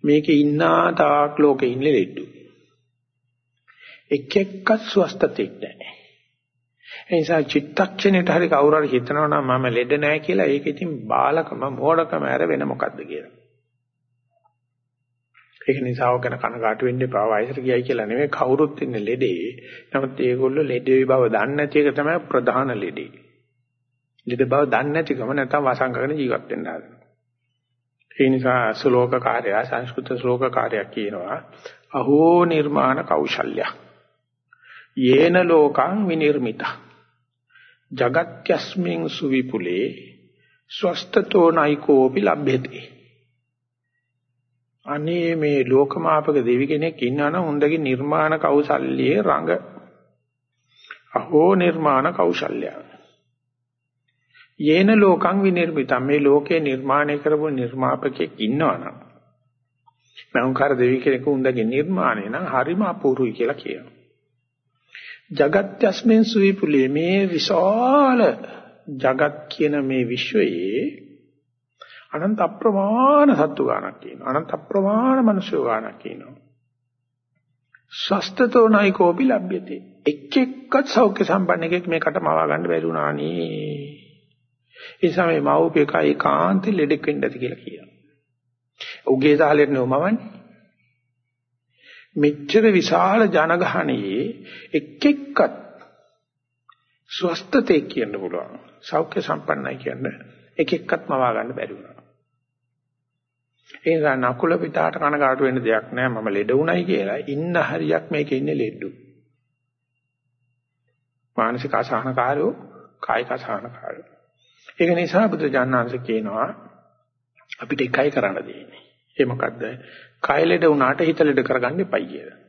මේකේ ඉන්නා තාක් ලෝකේ ඉන්නේ ලෙඩු. එක් එක්ක ස්වස්තතෙක් නැහැ. ඒ නිසා චිත්තක්ෂණයට හරි කවුරු හරි හිතනවා නම් මම ලෙඩ නැහැ කියලා ඒක ඉතින් බාලකම මෝඩකම ඇර වෙන මොකද්ද කියලා. ඒක නිසා ඔක ගැන කනගාටු වෙන්න එපා. වයසට ගියයි කියලා නෙමෙයි කවුරුත් ඉන්නේ ලෙඩේ. නමුත් ඒගොල්ලෝ ලෙඩේ බව දන්නේ නැති එක තමයි ප්‍රධාන ලෙඩේ. ලෙඩ බව දන්නේ නැතිකම නැත්තම් වසංගගෙන ජීවත් වෙන්න හදනවා. ඒ නිසා ශ්ලෝක කාර්යය සංස්කෘත ශ්ලෝක කාර්යයක් කියනවා. අහෝ නිර්මාණ කෞශල්‍ය. යේන ලෝකං විනිර්මිතා. జగත්‍යස්මින් සුවිපුලේ ස්වස්තතෝ නයිකෝපි ලබ්භෙති. අනේ මේ ලෝකමාපක දෙවි කෙනෙක් ඉන්නවනම් උන්දගේ නිර්මාණ කෞසල්‍යයේ රඟ. අහෝ නිර්මාණ කෞශල්‍යය. යේන ලෝකං විනිර්මිතම් මේ ලෝකේ නිර්මාණය කරපු නිර්මාපකෙක් ඉන්නවනම්. මෞංකාර දෙවි කෙනෙකු උන්දගේ නිර්මාණය නම් හරිම අපූර්වයි කියලා කියනවා. జగත්‍යස්මෙන් සුවිපුලේ මේ විශාල జగත් කියන මේ විශ්වයේ අනන්ත අප්‍රමාණ සත්තු ගානක් කියනවා. අනන්ත අප්‍රමාණ මනුෂ්‍ය ගානක් කියනවා. ස්වස්තතෝ නයිකෝපි ලබ්යති. එක් එක්කත් සෞඛ්‍ය සම්පන්න එකෙක් මේකට මවා ගන්න බැරි වුණා නේ. ඒ සමේ මව්පියකයි කාන්ති ලෙඩෙක් වෙන්න ඇති කියලා කියනවා. උගේ සාලෙට නෙවමවන්නේ. මෙච්චර විශාල ජනගහණයේ එක් එක්කත් ස්වස්තතේ කියන්න පුළුවන්. සෞඛ්‍ය සම්පන්නයි කියන්නේ එක එක්කත් මවා ගන්න බැරි වුණා. ඒ නිසා නකුල පිටාට කනගාටු වෙන්න දෙයක් නැහැ මම ලෙඩ වුණයි කියලා. ඉන්න හරියක් මේකේ ඉන්නේ ලෙඩු. මානසික අසහනකාරයෝ කායික අසහනකාරයෝ. ඒක නිසා බුදු ජානනාංශ කියනවා අපිට එකයි කරන්න දෙන්නේ. ඒ මොකද්ද? කය ලෙඩ වුණාට හිත ලෙඩ කරගන්න එපයි කියලා.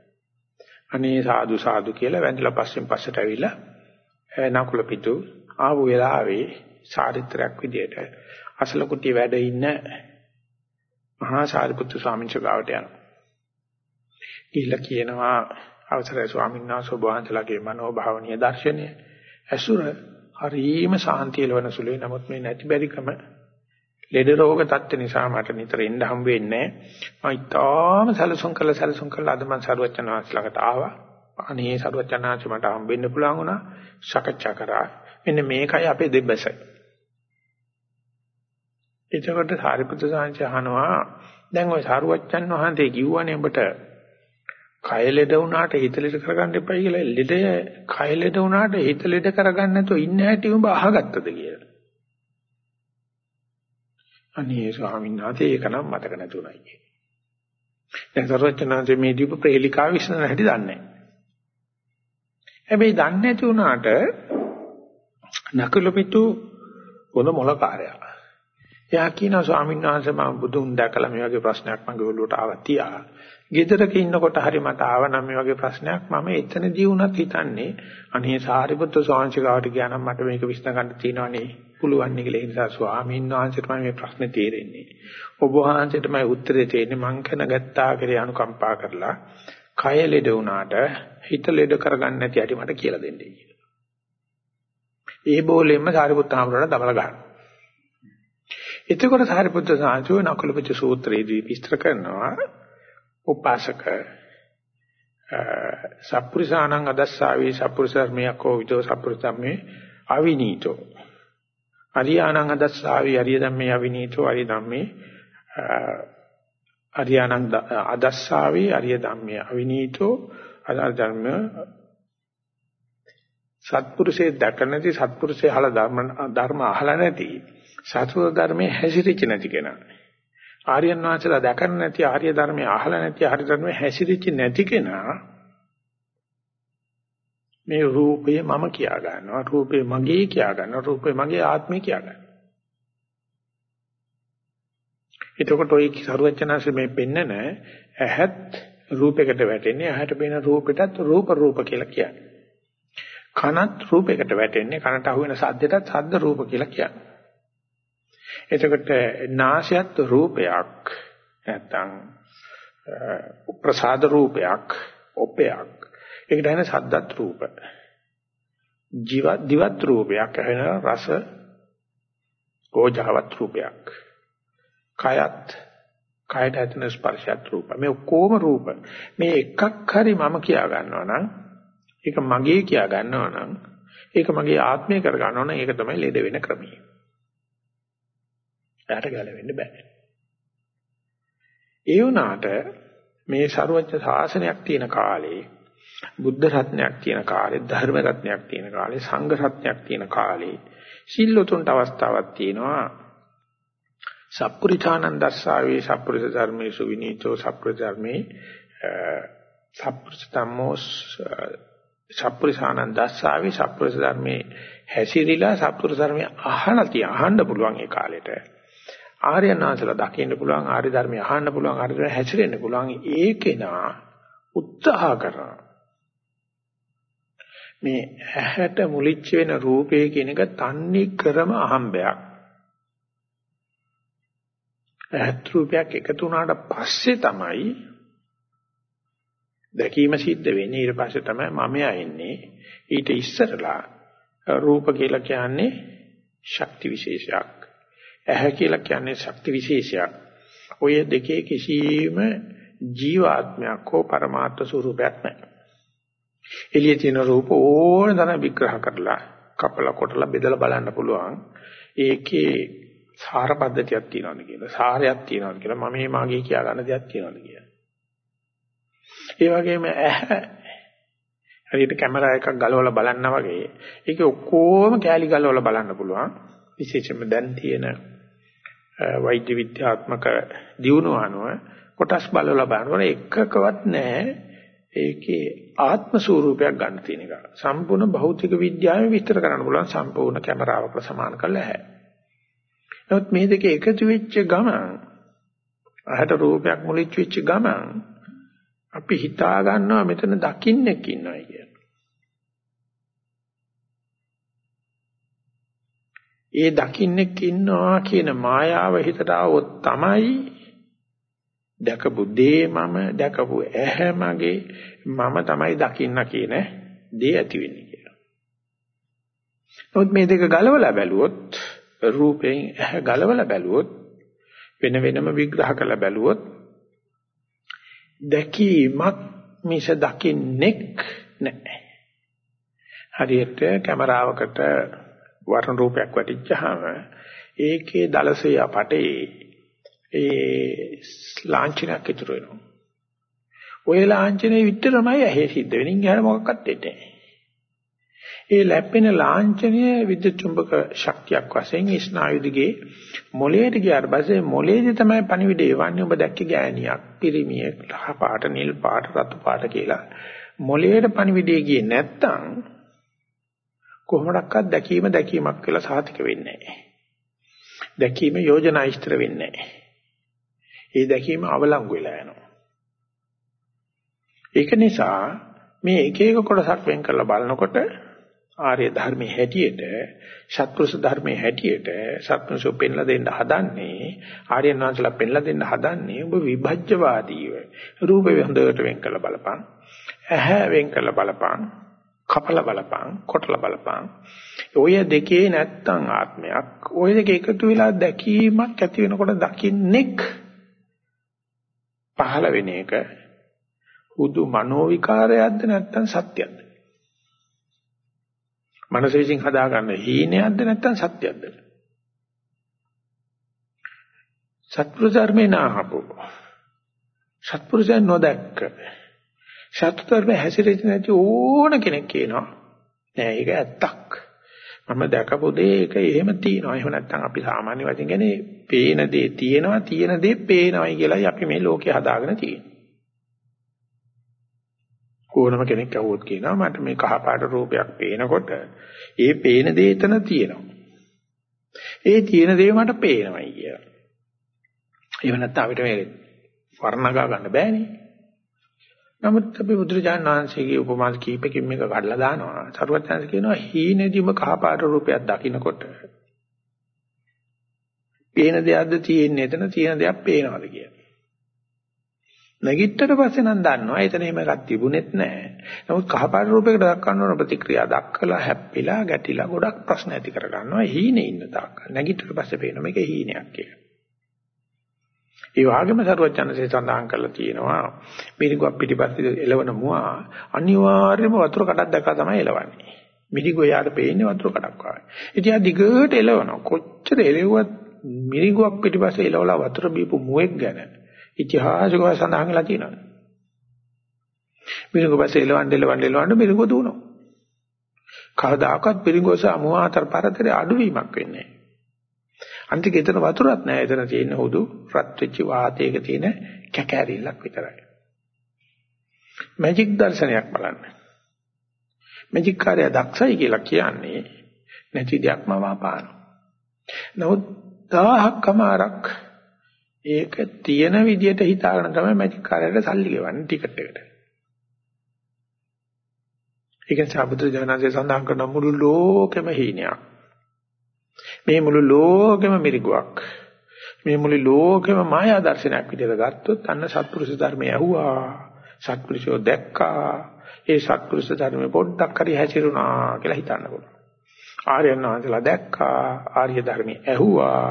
අනේ සාදු සාදු කියලා වැඳලා පස්සෙන් පස්සට ඇවිල්ලා නකුල පිටු ආපු වෙලාවේ සාරිත්‍රාක් විදියට අසල කුටි වැඩ ඉන්න මහා සාරිපුත්තු ස්වාමීන් වහන්සේ ගාවට යනවා. ඊළ කියනවා අවසරයි ස්වාමීන් වහන්සේ ඔබ වහන්සේලාගේ මනෝභාවනීය දර්ශනය ඇසුර හරීම සාන්තිය ලවන සුළුයි. නමුත් මේ නැති බැරිකම ලෙඩ රෝග තත්ත්ව නිසා මට නිතර එන්න හම් වෙන්නේ නැහැ. මම ඉතාම සැලසුම් කළ සැලසුම් කළ අද මම සරුවචන වාස්ලකට ආවා. අනේ සරුවචන වාස්ල මට හම්බෙන්න පුළුවන් වුණා. සාකච්ඡා කරා. මෙන්න මේකයි අපේ දෙබ්බසයි. එතකොට සාරිපුත්‍ර සාංශය අහනවා දැන් ওই සාරුවච්චන් වහන්සේ කිව්වනේ ඔබට කය ලෙඩ වුණාට හිත ලෙඩ කරගන්න එපයි කියලා ලෙඩ කය ලෙඩ වුණාට හිත ලෙඩ කරගන්න නැතුව ඉන්න හැටි උඹ අහගත්තද කියලා. අනේ ස්වාමීන් වහන්සේ ඒක නම් මතක නැතුණයි කියේ. දැන් සරුවච්චන්හන්සේ මේ දීප ප්‍රේලිකාව විශ්න හැටි දන්නේ නැහැ. හැබැයි දන්නේ නැති වුණාට නකුල පිටු පොළ මොලකාරයා එයා කියනවා ස්වාමීන් වහන්සේ මම බුදුන් දැකලා මේ වගේ ප්‍රශ්නයක් මගේ ඔළුවට ආවා තියා. ගෙදරක ඉන්නකොට හරි මට ආවනම් මේ වගේ ප්‍රශ්නයක් මම එතනදී වුණත් හිතන්නේ අනේ සාරිපුත්‍ර ස්වාමීන් ගියා නම් මට මේක විශ්න ගන්න තියෙනවනේ පුළුවන් නේ කියලා. ඒ නිසා ස්වාමීන් වහන්සේට මේ ප්‍රශ්නේ තේරෙන්නේ. ඔබ වහන්සේට මම උත්තරේ තේරෙන්නේ මං කන ගත්තා කියලා අනුකම්පා කරලා කය ලෙඩ වුණාට හිත ලෙඩ කරගන්න නැති ඇටි මට කියලා දෙන්නේ කියලා. ඒ බෝලෙම්ම සාරිපුත්‍ර හාමුදුරණ දමල ගන්නවා. එතකොට සාරිපුත්‍ර සාංශෝ නකුලපිට සූත්‍රයේදී විස්තර කරනවා උපාසක සප්පුරිසානං අදස්සාවේ සප්පුරිසර්මයකෝ විදෝ සප්පුරිතම්මේ අවිනීතෝ. අරියානං අදස්සාවේ අරිය ධම්මේ අවිනීතෝ අරිය ධම්මේ අරියානං අදස්සාවේ අරිය ධම්මේ අවිනීතෝ අර ධර්ම සත්පුරුෂේ දැක නැති සත්පුරුෂේ අහලා ධර්ම ධර්ම අහලා නැති සතුරු ධර්මයේ හැසිරෙච්ච නැති කෙනා. ආර්යයන් වහන්සේලා දැකන්න නැති ආර්ය ධර්මයේ අහලා නැති ආර්ය ධර්මයේ හැසිරෙච්ච නැති කෙනා මේ රූපය මම කියා ගන්නවා රූපය මගේ කියා ගන්නවා රූපය මගේ ආත්මය කියා ගන්නවා. එතකොට ওই සරුවචනාංශ මේ පෙන්නන ඇහත් රූපයකට වැටෙන්නේ ඇහැට පෙනෙන රූපෙටත් රූප රූප කියලා කියන්නේ. කනත් රූපයකට වැටෙන්නේ කනට අහුවෙන සද්දයටත් සද්ද රූප කියලා කියන්නේ. එතකොට නාසයත් රූපයක් නැත්තම් ප්‍රසාද රූපයක් ඔපයක් ඒකට එන සද්දත් රූප. ජීව දිවත් රූපයක් එන රස ඕජාවත් රූපයක්. කයත් කයට ඇතින ස්පර්ශයත් රූප. මේ ඔක්කොම රූප. මේ එකක් හරි මම කියා ගන්නවා නම් ඒක මගේ කියා ගන්නවා නම් ඒක මගේ ආත්මය කර ගන්නවා නම් ඒක තමයි ලෙඩ වෙන ක්‍රමය. එයාට ගැලවෙන්න බෑ. ඒ වුණාට මේ ਸਰවඥ ශාසනයක් තියෙන කාලේ බුද්ධ රත්නයක් තියෙන කාලේ ධර්ම රත්නයක් තියෙන කාලේ සංඝ රත්නයක් තියෙන කාලේ සිල්ලුතුන්ට අවස්ථාවක් තියෙනවා සප්පුරිතානන්දස්සාවේ සප්පුරිත ධර්මේසු විනීතෝ සප්පුරිත ධර්මේ සප්පුරිත ධම්මෝ සප්පුරිසානන්දස්සාවේ සප්පුරිත ධර්මේ හැසිරීලා සප්පුරිත ධර්මේ අහලා තිය අහන්න පුළුවන් ඒ කාලෙට ආර්යනාථලා දකින්න පුළුවන් ආර්ය ධර්මය අහන්න පුළුවන් ආර්ය ධර්මය හැසිරෙන්න පුළුවන් ඒකේනා උත්සාහ කරනවා. මේ ඇහැට මුලිච්ච වෙන රූපය කියන එක තන්නේ ක්‍රම අහම්බයක්. ඇහත් රූපයක් එකතු වුණාට පස්සේ තමයි දැකීම සිද්ධ වෙන්නේ. ඊට පස්සේ තමයි මමයා එන්නේ ඊට ඉස්සරලා රූප කියලා කියන්නේ ශක්ති විශේෂයක්. ඇහැ කියලා කියන්නේ ශක්ති විශේෂයක්. ඔය දෙකේ කිසිම ජීවාත්මයක් හෝ પરමාර්ථ ස්වරූපයක් නැහැ. එළියේ තියෙන රූප ඕන තරම් විග්‍රහ කරලා කපලා කොටලා බෙදලා බලන්න පුළුවන්. ඒකේ සාර පද්ධතියක් තියෙනවද කියලා, සාරයක් තියෙනවද කියලා, මම මේ මාගේ කියා ගන්න දෙයක් තියෙනවද කියලා. ඒ වගේම ඇහැ හරියට කැමරා එකක් ගලවලා බලන්න වගේ ඒකේ ඔක්කොම කෑලි ගලවලා බලන්න පුළුවන්. විශේෂයෙන්ම දැන් තියෙන වෛද්‍ය විද්‍යාත්මක දියුණුව අනුව කොටස් බලලා බලනකොට එකකවත් නැහැ ඒකේ ආත්ම ස්වරූපයක් ගන්න තියෙන එක. සම්පූර්ණ භෞතික විද්‍යාවෙන් විස්තර කරන්න පුළුවන් සම්පූර්ණ කැමරාවකට සමාන කරලා හැ. නමුත් මේ දෙක එකතු වෙච්ච ගමන් අහට රූපයක් මුලිච්ච වෙච්ච ගමන් අපි හිතා ගන්නවා මෙතන දකින්නෙක් ඉන්නවා කියලා. ඒ දකින්නෙක් ඉන්නවා කියන මායාව හිතට આવොත් තමයි දැකපු දේ මම දැකපු ඇහැ මගේ මම තමයි දකින්න කියන දේ ඇති වෙන්නේ කියලා. නමුත් මේ දෙක ගලවලා බැලුවොත් රූපයෙන් ඇහැ ගලවලා බැලුවොත් වෙන වෙනම විග්‍රහ කරලා බැලුවොත් දැකීමක් මිස දකින්නෙක් නැහැ. හරියට කැමරාවකට වර්ණ රූපයක් වැටිච්චාම ඒකේ දලසේ අපටේ ඒ ලාංඡනයක් ඉතුරු වෙනවා. ওই ලාංඡනේ විතරමයි ඇහි සිද්ධ වෙන්නේ. ඉංගහර මොකක්වත් දෙන්නේ නැහැ. ඒ ලැපෙන ලාංඡනය විද්‍යුත් චුම්බක ශක්තියක් වශයෙන් ස්නායු දිගේ මොළයට ගියාට පස්සේ මොළයේදී තමයි පණිවිඩය එවන්නේ ඔබ දැක්කේ ගෑණියක්, පිරිමියෙක්, ලහ පාට, නිල් පාට, රතු පාට කියලා. මොළයට පණිවිඩය ගියේ නැත්තම් කොහොමඩක්වත් දැකීම දැකීමක් කියලා සාතික වෙන්නේ නැහැ. දැකීම යෝජනා ඉස්තර වෙන්නේ නැහැ. ඒ දැකීම අවලංගු වෙලා යනවා. ඒක නිසා මේ එක එක කොටසක් වෙන් කරලා බලනකොට ආර්ය ධර්මයේ හැටියට සත්පුරුෂ ධර්මයේ හැටියට සත්පුරුෂෝ පෙන්ලා දෙන්න හදන්නේ ආර්යයන් වහන්සේලා පෙන්ලා දෙන්න හදන්නේ ඔබ විභජ්‍යවාදීව රූපේ හොඳට වෙන් කරලා බලපන් ඇහැ වෙන් කරලා බලපන් කපල බලපං කොටල බලපං. ඔය දෙකේ නැත්තම් ආත්මයක් ඔය දෙක එකතු වෙලා දැකීමක් ඇති වෙනකොට දකින්නෙක් පහළ වෙන එක හුදු මනෝ විකාරයක්ද නැත්තම් සත්‍යයක්ද? මනස විසින් හදාගන්න හීනයක්ද නැත්තම් සත්‍යයක්ද? සත්පුරුෂ ධර්මේ නාහපෝ. සත්පුරුෂයන් නොදැක්ක. සත්‍යතරම හැසිරෙච්ච නැති ඕන කෙනෙක් කියනවා. නෑ ඒක ඇත්තක්. මම දැකපු දේ ඒක එහෙම තියෙනවා. එහෙම නැත්නම් අපි සාමාන්‍ය වශයෙන් කියන්නේ පේන දේ තියෙනවා තියෙන දේ පේනවායි කියලායි අපි මේ ලෝකේ හදාගෙන තියෙන්නේ. ඕනම කෙනෙක් අහුවොත් කියනවා මට මේ කහ පාට රූපයක් පේනකොට ඒ පේන දේ එතන තියෙනවා. ඒ තියෙන දේ මට පේනවායි කියලා. එහෙම නැත්නම් අපිට මේ වර්ණගා ගන්න බෑනේ. නමුත් අපි බුදුරජාණන් වහන්සේගේ උපමා කීපකින් මේක කඩලා දානවා. සරුවත්යන්ස කියනවා හීනේදීම කහපාට රූපයක් දකින්නකොට පේන දෙයක්ද තියෙන්නේ එතන තියෙන දෙයක් පේනවාද කියලා. නැගිට්ටට පස්සේ නම් දන්නවා එතන එහෙම එකක් තිබුණෙත් නැහැ. නමුත් කහපාට රූපයකට දක්වන්න ඕන ප්‍රතික්‍රියා දක්කලා හැප්පිලා ගැටිලා ගොඩක් ප්‍රශ්න ඇති කර ගන්නවා. හීනේ ඉන්න තාක්. නැගිට්ටට පස්සේ පේන මේක හීනයක් කියලා. ඒ වගේම සරුවචනසේ සඳහන් කරලා තියෙනවා මිරිඟුවක් පිටිපස්සේ එලවන මුවා අනිවාර්යයෙන්ම වතුර කඩක් දැකලා තමයි එලවන්නේ. මිරිඟුව යාට පේන්නේ වතුර කඩක් වගේ. ඉතින් ආ දිගට එලවනවා. කොච්චර එලෙව්වත් මිරිඟුවක් පිටිපස්සේ එලවලා වතුර බීපු මුවෙක් ගැන ඉතිහාසකව සඳහන් වෙලා තියෙනවා. මිරිඟුව පස්සේ එලවන්න එලවන්න එලවන්න මිරිඟුව දුවනවා. කවදාකවත් මිරිඟුව සහ මුව අතර පරතරය අඩුවීමක් වෙන්නේ නැහැ. අන්තික එතන වතුරක් නැහැ. එතන තියෙන හුදු රත් වෙච්ච වාතයක තියෙන කැකෑරිල්ලක් විතරයි. මැජික් දර්ශනයක් බලන්න. මැජික් කාර්යය දක්ෂයි කියලා කියන්නේ නැති දෙයක්ම වාපාන. නමුත් දහහක්මාරක් ඒක තියෙන විදියට හිතාගෙන තමයි මැජික් කාර්යයට සල්ලි ගෙවන්නේ ටිකට් එකට. ඒක සාබුදු ජානසේ සඳහන් කරන මුළු ලෝකෙම හීනයක්. මේ මුළු ලෝකෙම මිරිගුවක්. මේ මුළු ලෝකෙම මායා දර්ශනයක් විදිහට ගත්තොත් අන්න සත්පුරුෂ ධර්මය ඇහුවා. සත්පුරුෂෝ දැක්කා. ඒ සත්පුරුෂ ධර්මේ පොඩ්ඩක් හරි හැසිරුණා කියලා හිතන්න පුළුවන්. ආර්යයන් වහන්සේලා දැක්කා. ආර්ය ධර්මයේ ඇහුවා.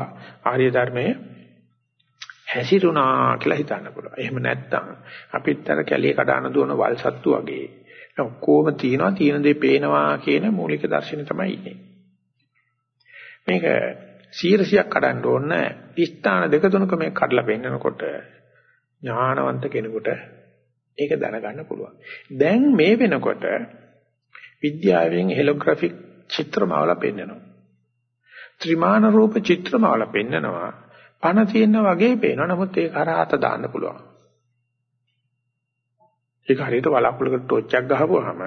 ආර්ය ධර්මයේ හැසිරුණා කියලා හිතන්න පුළුවන්. එහෙම නැත්නම් අපිත් අර කැලිය කඩාන දුවන වල් සත්තු වගේ ඔක්කොම තියනවා තියෙන දේ පේනවා කියන මූලික දර්ශනය තමයි ඉන්නේ. මේක 100ක් කඩන්න ඕන ස්ථාන දෙක තුනක මේක කඩලා පෙන්නකොට ඥානවන්ත කෙනෙකුට ඒක දැනගන්න පුළුවන්. දැන් මේ වෙනකොට විද්‍යාවෙන් හෙලෝග්‍රැෆික් චිත්‍රමාවල පෙන්නනවා. ත්‍රිමාන රූප චිත්‍රමාවල පෙන්නනවා. පණ තියෙනා වගේ පේනවා. නමුත් ඒක හරහාත දාන්න පුළුවන්. ඒක හරියට වලාකුළකට ටෝච් එකක් ගහපුවාම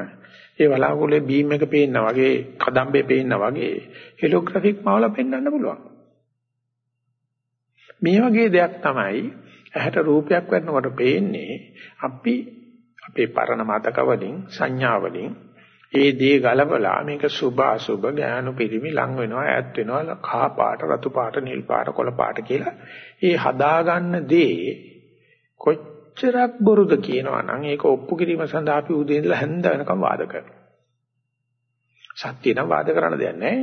ඒ වලාකුළේ බීම් එක පේනා වගේ කදම්බේ පේනා වගේ හෙලෝග්‍රැෆික් මාවල පෙන්වන්න පුළුවන්. මේ වගේ දෙයක් තමයි ඇහැට රූපයක් වෙනකොට පේන්නේ අපි අපේ පරණ මතක වලින් සංඥා වලින් ඒ දේ ගලවලා මේක සුභ අසුභ ඥාන පිරිමි ලං වෙනවා ඈත් වෙනවා කහ පාට රතු පාට නිල් පාට කොළ පාට කියලා ඒ හදාගන්න දේ කොච්චරක් බොරුද කියනවා නම් ඒක ඔප්පු කිරීම සඳහා අපි උදේ ඉඳලා හැන්ද වෙනකම් වාද කරනවා. සත්‍ය නම් වාද කරන්න දෙයක් නැහැ.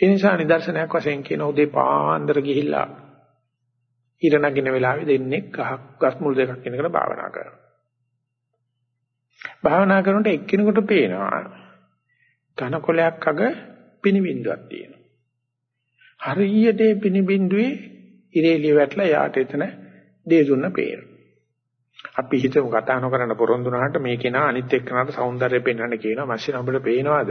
ඒ නිසා නිදර්ශනයක් වශයෙන් කියන උදේ පාන්දර ගිහිල්ලා ඉර නගින වෙලාවේ දෙන්නේ ගහක් ගස් මුල් දෙකක් ඉඳගෙන භාවනා කරනවා. භාවනා කරනකොට එක්කිනෙකුට පේනවා තනකොලයක් අග පිනිබින්දුවක් තියෙනවා. හරියට ඒ පිනිබින්දුවේ ඉරේලිය වැටලා යාට එතන දේදුන්න පේනවා. අපි හිතමු කතා නොකරන පොරොන්දු වුණාට මේ කෙනා අනිත් එක්කනට సౌందර්යය පෙන්වන්න කියනවා. මැෂින් අපිට පේනවාද?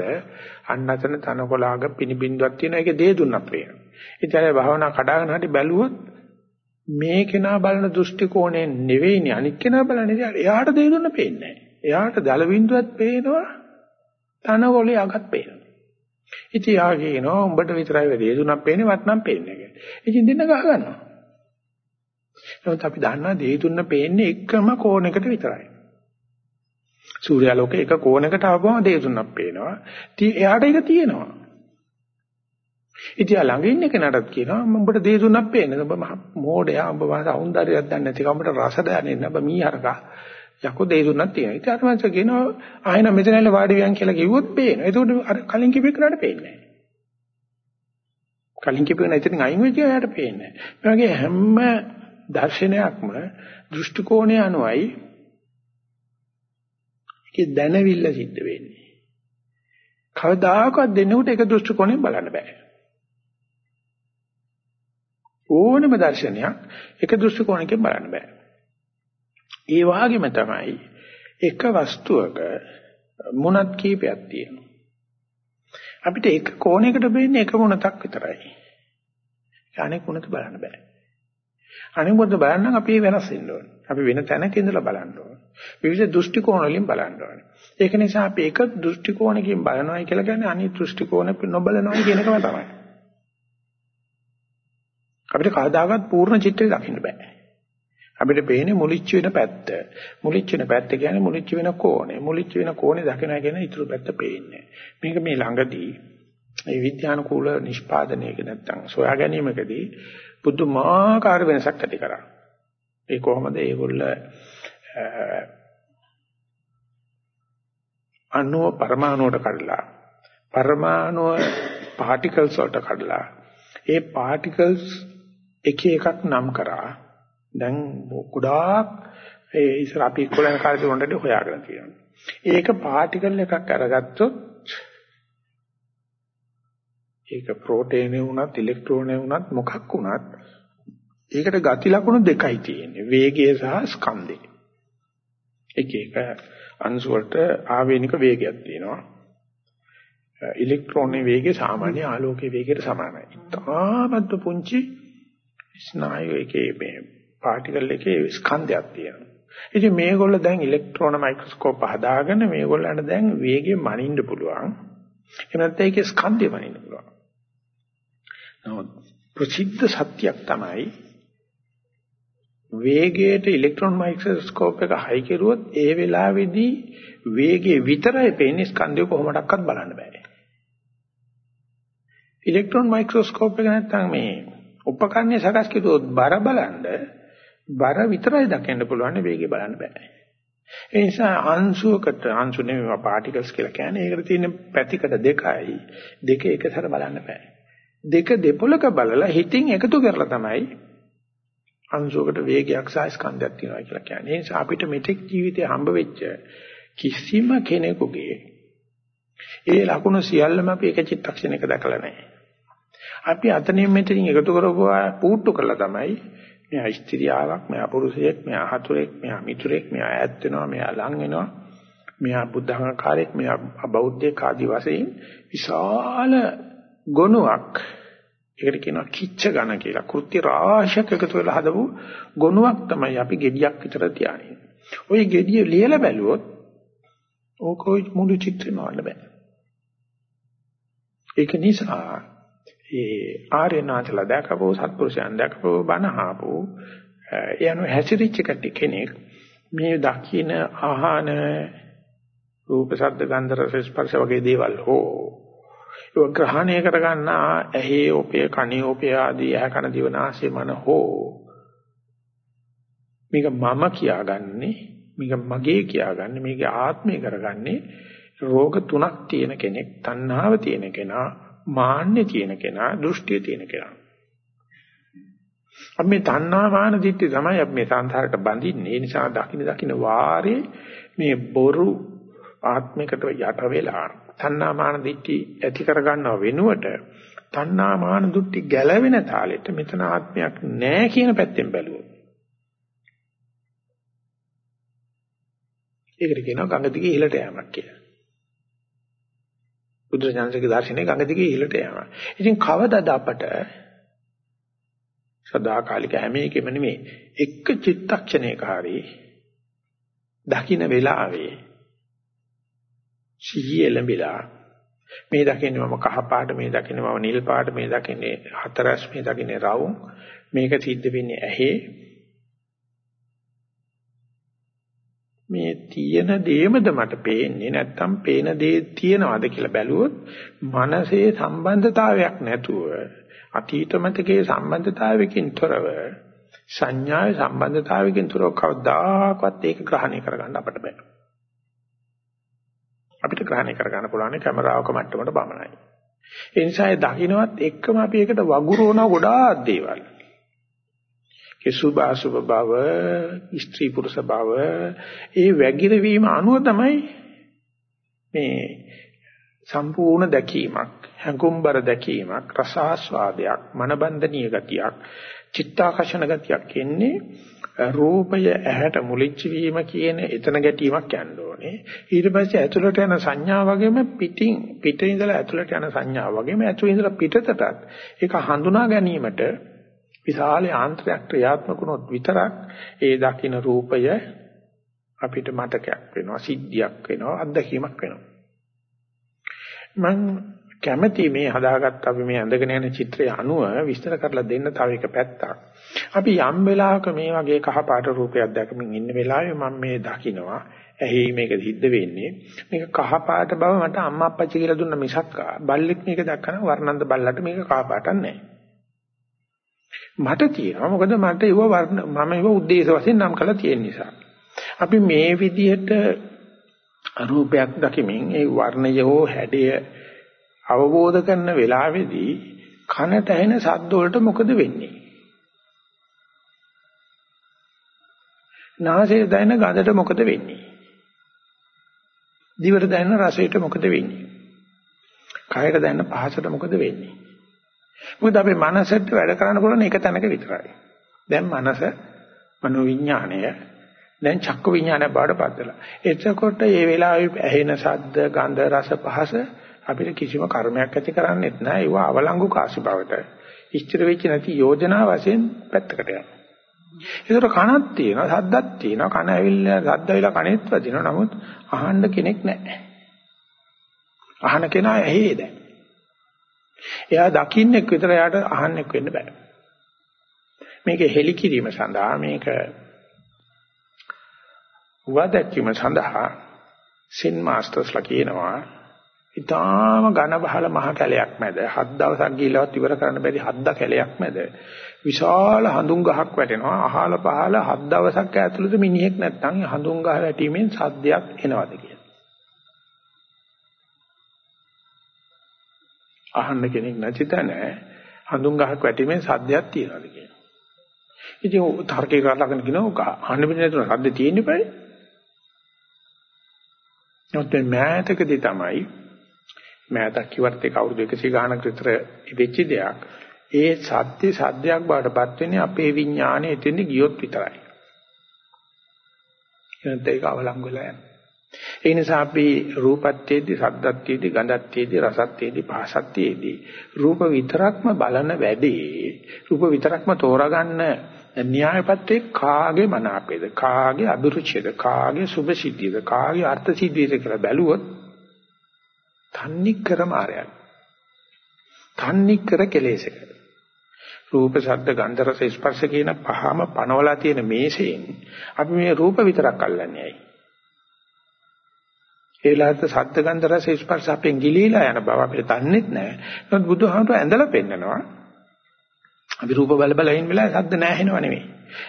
අන්න අතන තනකොලාග පිනිබින්දුවක් තියෙනවා. ඒකේ දේදුන්නක් පේනවා. ඉතින් අර භාවනා කඩාගෙන හරි බැලුවොත් මේ කෙනා බලන දෘෂ්ටි කෝණයෙන් නෙවෙයිනේ අනිත් කෙනා බලන්නේ. එයාට දේදුන්න පේන්නේ නැහැ. එයාට දල බින්දුවක් පේනවා තනකොළේ අගත් පේනවා. ඉතින් යා කියනවා උඹට විතරයි වැඩි දුණක් පේන්නේ වටනම් පේන්නේ නැහැ. ඉතින් දෙන්න ගහ ගන්නවා. නමුත් අපි දන්නවා දේ තුන්න පේන්නේ එකම කෝණයකට විතරයි. සූර්යාලෝකේ එක කෝණයකට ආවම දේ තුන්නක් පේනවා. ඉතින් එයාට ඒක තියෙනවා. ඉතින් ළඟ ඉන්න කෙනාටත් කියනවා උඹට දේ තුන්නක් පේන්නේ. උඹ මෝඩයා උඹ වාස సౌందර්යයක් දන්නේ නැති කමට රස දැනෙන්නේ නැබ මීහරකා යකෝ දෙය දුන්නක් තියෙනවා. ඉතින් අර මංස කියනවා ආයෙන මෙතනල වාඩි වියන් කියලා කිව්වොත් පේනවා. ඒකට අර කලින් කිව්ව එකට පේන්නේ නැහැ. කලින් කිව්ව නැතිනම් අයින් වෙච්ච එයාට පේන්නේ නැහැ. මේ වගේ හැම දර්ශනයක්ම දෘෂ්ටි කෝණය අනුවයි ඒකේ දැනවිල්ල සිද්ධ වෙන්නේ. කවදාකවත් දෙන්නෙකුට එක දෘෂ්ටි කෝණයෙන් බලන්න බෑ. ඕනෙම දර්ශනයක් එක දෘෂ්ටි කෝණයකින් බලන්න බෑ. ඒ වගේම තමයි එක වස්තුවක මුණත් කීපයක් තියෙනවා. අපිට එක කෝණයකට බෙන්නේ එක මුණතක් විතරයි. අනෙක් මුණත බලන්න බෑ. අනෙක් මුණත බලන්න අපි වෙනස් වෙන්න ඕනේ. අපි වෙන තැනක ඉඳලා බලන්න ඕනේ. විවිධ දෘෂ්ටි කෝණ වලින් බලන්න ඕනේ. ඒක නිසා අපි එක දෘෂ්ටි කෝණකින් බලනවා කියලා කියන්නේ අනිත් දෘෂ්ටි කෝණ නොබලනවා කියන එකම තමයි. අපිට කවදාකවත් පූර්ණ චිත්‍රය දකින්න බෑ. අපිට පේන්නේ මුලිච්ච වෙන පැත්ත. මුලිච්ච වෙන පැත්ත කියන්නේ මුලිච්ච වෙන කෝණය. මුලිච්ච වෙන කෝණය දකිනවා කියන ඉතුරු පැත්ත පේන්නේ. මේක මේ ළඟදී මේ විද්‍යානුකූල නිෂ්පාදනයක නැත්තම් සොයා ගැනීමකදී පුදුමාකාර වෙනසක් ඇති කරා. ඒ කොහොමද ඒගොල්ල අණුව පරමාණුවට කඩලා පරමාණුව පාටිකල්ස් වලට කඩලා ඒ පාටිකල්ස් එක එකක් නම් කරා දැන් ගොඩාක් ඒ ඉස්සර අපි ඉක්කොලන කාලේ උන්ට හොයාගෙන තියෙනවා. ඒක පාටිකල් එකක් අරගත්තොත් ඒක ප්‍රෝටීනේ වුණත් ඉලෙක්ට්‍රෝනේ වුණත් මොකක් වුණත් ඒකට ගති ලක්ෂණ දෙකයි තියෙන්නේ. වේගය සහ ස්කන්ධය. එක එක අංශ වලට ආවේනික වේගයක් තියෙනවා. ඉලෙක්ට්‍රෝනයේ වේගය සාමාන්‍ය ආලෝකයේ වේගයට සමානයි. තාමත් පුංචි ස්නායු එකේ මේ පාටිකල් එකේ ස්කන්ධයක් තියෙනවා. ඉතින් මේගොල්ලෝ දැන් ඉලෙක්ට්‍රෝන මයික්‍රොස්කෝප් හදාගෙන මේගොල්ලන්ට දැන් වේගෙ මනින්න පුළුවන්. එහෙම නැත්නම් ඒකේ ස්කන්ධය මනින්න පුළුවන්. නමුත් ප්‍රසිද්ධ සත්‍යයක් තමයි වේගයට ඉලෙක්ට්‍රෝන මයික්‍රොස්කෝප් එක හයි කරුවොත් ඒ වෙලාවේදී වේගයේ විතරයි පේන්නේ ස්කන්ධය කොහොමඩක්වත් බලන්න බෑ. ඉලෙක්ට්‍රෝන මයික්‍රොස්කෝප් එක නැත්තම් මේ උපකරණය සකස් කරුවොත් බර බලන්න බර විතරයි දකින්න පුළුවන් වේගය බලන්න බෑ. ඒ නිසා අංශුවකට අංශු නෙමෙයි පාටිකල්ස් කියලා කියන්නේ ඒකට තියෙන පැතිකඩ දෙකයි. දෙක එකසර බලන්න බෑ. දෙක දෙපොලක බලලා හිතින් එකතු කරලා තමයි අංශුවකට වේගයක් සහ ස්කන්ධයක් තියෙනවා කියලා කියන්නේ. ඒ නිසා අපිට මෙතෙක් ජීවිතේ හම්බ වෙච්ච කිසිම කෙනෙකුගේ ඒ ලකුණු සියල්ලම අපි එක චිත්තක්ෂණයක දැකලා නැහැ. අපි අතනින් මෙතනින් එකතු කරපුවා පූට්ටු කරලා තමයි මෙයා ස්ත්‍රියාවක්, මෙයා පුරුෂයෙක්, මෙයා හතුරෙක්, මෙයා මිතුරෙක්, මෙයා ඈත් වෙනවා, මෙයා ලං වෙනවා. මෙයා බුද්ධඝංකාරයෙක්, මෙයා බෞද්ධයෙක් ආදි වශයෙන් විශාල ගුණයක් ඒකට කියනවා කිච්ච ඝන කියලා. කෘත්‍ය රාශියක් එකතු වෙලා හදපු ගුණයක් තමයි අපි gediyak විතර තියාගෙන. ওই gediය ලියලා බැලුවොත් ඕකෝයි මුළු චිත්‍රෙම වන්න බෑ. ඒක නිසා ඒ ආර්යනාථලා දැකපෝ සත්පුරුෂයන් දැකපෝ බණහාපෝ යන හැසිරිච්ච කෙනෙක් මේ දකින්න ආහන රූප ශබ්ද ගන්ධ රස ස්පර්ශ වගේ දේවල් හෝ ඒක ග්‍රහණය කරගන්න ඇහි ඔපේ කණේ ඔපේ ආදී ඇහ කන දිව නාසය මන හෝ මේක මම කියාගන්නේ මේක මගේ කියාගන්නේ මේක ආත්මය කරගන්නේ රෝග තුනක් තියෙන කෙනෙක් තණ්හාව තියෙන කෙනා මාන්නේ තියෙන කෙනා දෘෂ්ටිය තියෙන කෙනා. අපි මේ තණ්හා මාන දිට්ඨි තමයි අපි මේ සංසාරයට බඳින්නේ. ඒ නිසා දකින්න දකින්න වාරේ මේ බොරු ආත්මිකට යට වෙලා තණ්හා මාන දිට්ඨි ඇති කර ගන්නව වෙනුවට තණ්හා මාන දුට්ටි ගැලවෙන තාලෙට මෙතන ආත්මයක් නැහැ කියන පැත්තෙන් බැලුවොත් ඒකට කියනවා ගඟ දිගේ ඉහළට යamak කියලා. බුදුරජාණන්සේගේ දර්ශනය ගඟ දිගේ ඉහළට යනවා. ඉතින් කවදාද අපට සදාකාලික හැම එකෙම නෙමෙයි එක චිත්තක්ෂණයක හරි දකින්න වෙලාවේ සිහිය ලැබිලා. මේ දකින්නේ මම කහ පාට මේ දකින්නේ මම නිල් පාට මේ දකින්නේ හතරස් මේ දකින්නේ රවුම්. මේක සිද්ධ වෙන්නේ ඇහි. මේ තියෙන දේමද මට පේන්නේ නැත්තම් පේන දේ තියනවාද කියලා බැලුවොත් මනසේ සම්බන්ධතාවයක් නැතුව අතීත මතකයේ සම්බන්ධතාවයකින් තොරව සංඥාවේ සම්බන්ධතාවයකින් තොරව කවදාකවත් ඒක ග්‍රහණය කරගන්න අපිට බෑ. අපිට ග්‍රහණය කරගන්න පුළුවන් කැමරාවක මට්ටමට පමණයි. ඒ නිසා ඒ දකින්නවත් එක්කම අපි ඒකට වගුරුවන ගොඩාක් දේවල්. ඒ සුභ අසුභ බව, ස්ත්‍රී පුරුෂ බව, ඒ වැගිරවීම අනුව තමයි මේ සම්පූර්ණ දැකීමක්, හැඟුම්බර දැකීමක්, රසාස්වාදයක්, මනබන්ධනීය ගතියක්, චිත්තාකර්ෂණ ගතියක් එන්නේ රූපය ඇහැට මුලිච්ච වීම කියන එතන ගැටීමක් යන්න ඕනේ. ඊට පස්සේ ඇතුළට යන සංඥා වගේම පිටින් පිටින් ඉඳලා ඇතුළට යන සංඥා වගේම ඇතුළේ ඉඳලා පිටතටත් ඒක හඳුනා ගැනීමට විශාල යාන්ත්‍රයක් ක්‍රියාත්මක වුණොත් විතරක් ඒ දකින්න රූපය අපිට මතකයක් වෙනවා සිද්ධියක් වෙනවා අත්දැකීමක් වෙනවා මම කැමැති මේ හදාගත්ත අපි මේ ඇඳගෙන යන චිත්‍රය අනුව විස්තර කරලා දෙන්න තව එක පැත්තක් අපි යම් වෙලාවක මේ වගේ කහ පාට රූපයක් දැකමින් ඉන්න වෙලාවේ මම මේ දකින්නවා ඇහි මේක සිද්ධ වෙන්නේ මේක කහ පාට බව මට අම්මා අප්පච්චි කියලා දුන්න මිසක් බල්ලෙක් මේක දැක්කම වර්ණන්ද බල්ලට මේක කහ පාටක් නැහැ මට තියෙනවා මොකද මට ඒව වර්ණ මම ඒව ಉದ್ದೇಶ වශයෙන් නම් කරලා තියෙන නිසා. අපි මේ විදිහට රූපයක් දකිමින් ඒ වර්ණය හෝ හැඩය අවබෝධ කරන වෙලාවේදී කනට ඇහෙන ශබ්ද වලට මොකද වෙන්නේ? නාසයේ දැනෙන ගඳට මොකද වෙන්නේ? දිවට දැනෙන රසයට මොකද වෙන්නේ? කයට දැනෙන පහසට මොකද වෙන්නේ? මොකද අපේ මනසට වැඩ කරන්න පුළුවන් එක තැනක විතරයි. දැන් මනස මනෝ විඥාණය දැන් චක්ක විඥානය බවට පත් වෙලා. එතකොට මේ වෙලාවේ ඇහෙන ශබ්ද, ගන්ධ, රස, පහස අපිට කිසිම කර්මයක් ඇති කරන්නේත් නැහැ. ඒවා අවලංගු කාසි බවට. ඉස්තර වෙච්ච නැති යෝජනා වශයෙන් පැත්තකට යනවා. ඒතර කනක් තියෙනවා, ශබ්දක් තියෙනවා. කන ඇවිල්ලා ශබ්ද ඇවිල්ලා කනෙත් වදිනවා. නමුත් අහන්න කෙනෙක් නැහැ. අහන කෙනා ඇහි දැන්. එයා දකින්නෙක් විතර එයාට අහන්නෙක් වෙන්න බෑ. මේක හෙලි කිරීම සඳහා මේක වදක්ීම සඳහා සින් මාස්ටර්ස්ලා කියනවා ඊටාම ඝන බහල මහ කැලයක් මැද හත් දවසක් ගිහිල්ලවත් ඉවර කරන්න බැරි හත්ද කැලයක් මැද විශාල හඳුන් ගහක් වැටෙනවා අහල පහල හත් දවසක් ඇතුළත මිනිහෙක් නැත්තම් හඳුන් ගහ වැටීමෙන් සද්දයක් එනවද කියලා. අහන්න කෙනෙක් නැති තැන හඳුන් ගහක් වැටීමෙන් සද්දයක් තියනවාද කියලා. ඉතින් තර්කේ කරලාගෙන කියනවා අහන්න බෑ නේද සද්ද තියෙන්නේ බෑ. නමුත් මෑතකදී තමයි මෑතක් කිව්වත් ඒක අවුරුදු 100 ගානක් විතර ඉවෙච්ච දෙයක්. ඒ සත්‍ය සද්දයක් බාටපත් වෙන්නේ අපේ විඥාණය එතෙන්ද ගියොත් විතරයි. එහෙනම් ඒක අවලංගු වෙලා යනවා. ඒ නිසා අපි රූපත්‍යයේදී, සද්දත්‍යයේදී, ගන්ධත්‍යයේදී, රසත්‍යයේදී, භාසත්‍යයේදී රූප විතරක්ම බලන වැඩේ රූප විතරක්ම තෝරාගන්න න්‍යායපත්‍රේ කාගේ මනාපේද කාගේ අභිරුචියද කාගේ සුභසිද්ධියද කාගේ අර්ථ සිද්ධියද කියලා බැලුවොත් තන්නි කර මායයක් තන්නි කර කෙලෙසක. රූප ශබ්ද ගන්ධ රස ස්පර්ශ කියන පහම පනවලා තියෙන මේසෙන් අපි මේ රූප විතරක් අල්ලන්නේ ඇයි? ඒ වෙලාවට ශබ්ද ගන්ධ රස ස්පර්ශ අපෙන් ගිලීලා යන බව අපිට දන්නේත් නැහැ නමුත් බුදුහාමුදුර ඇඳලා පෙන්නනවා. අපි රූප බල බල ඉන්න වෙලාවේ ශබ්ද නැහැ නව නෙවෙයි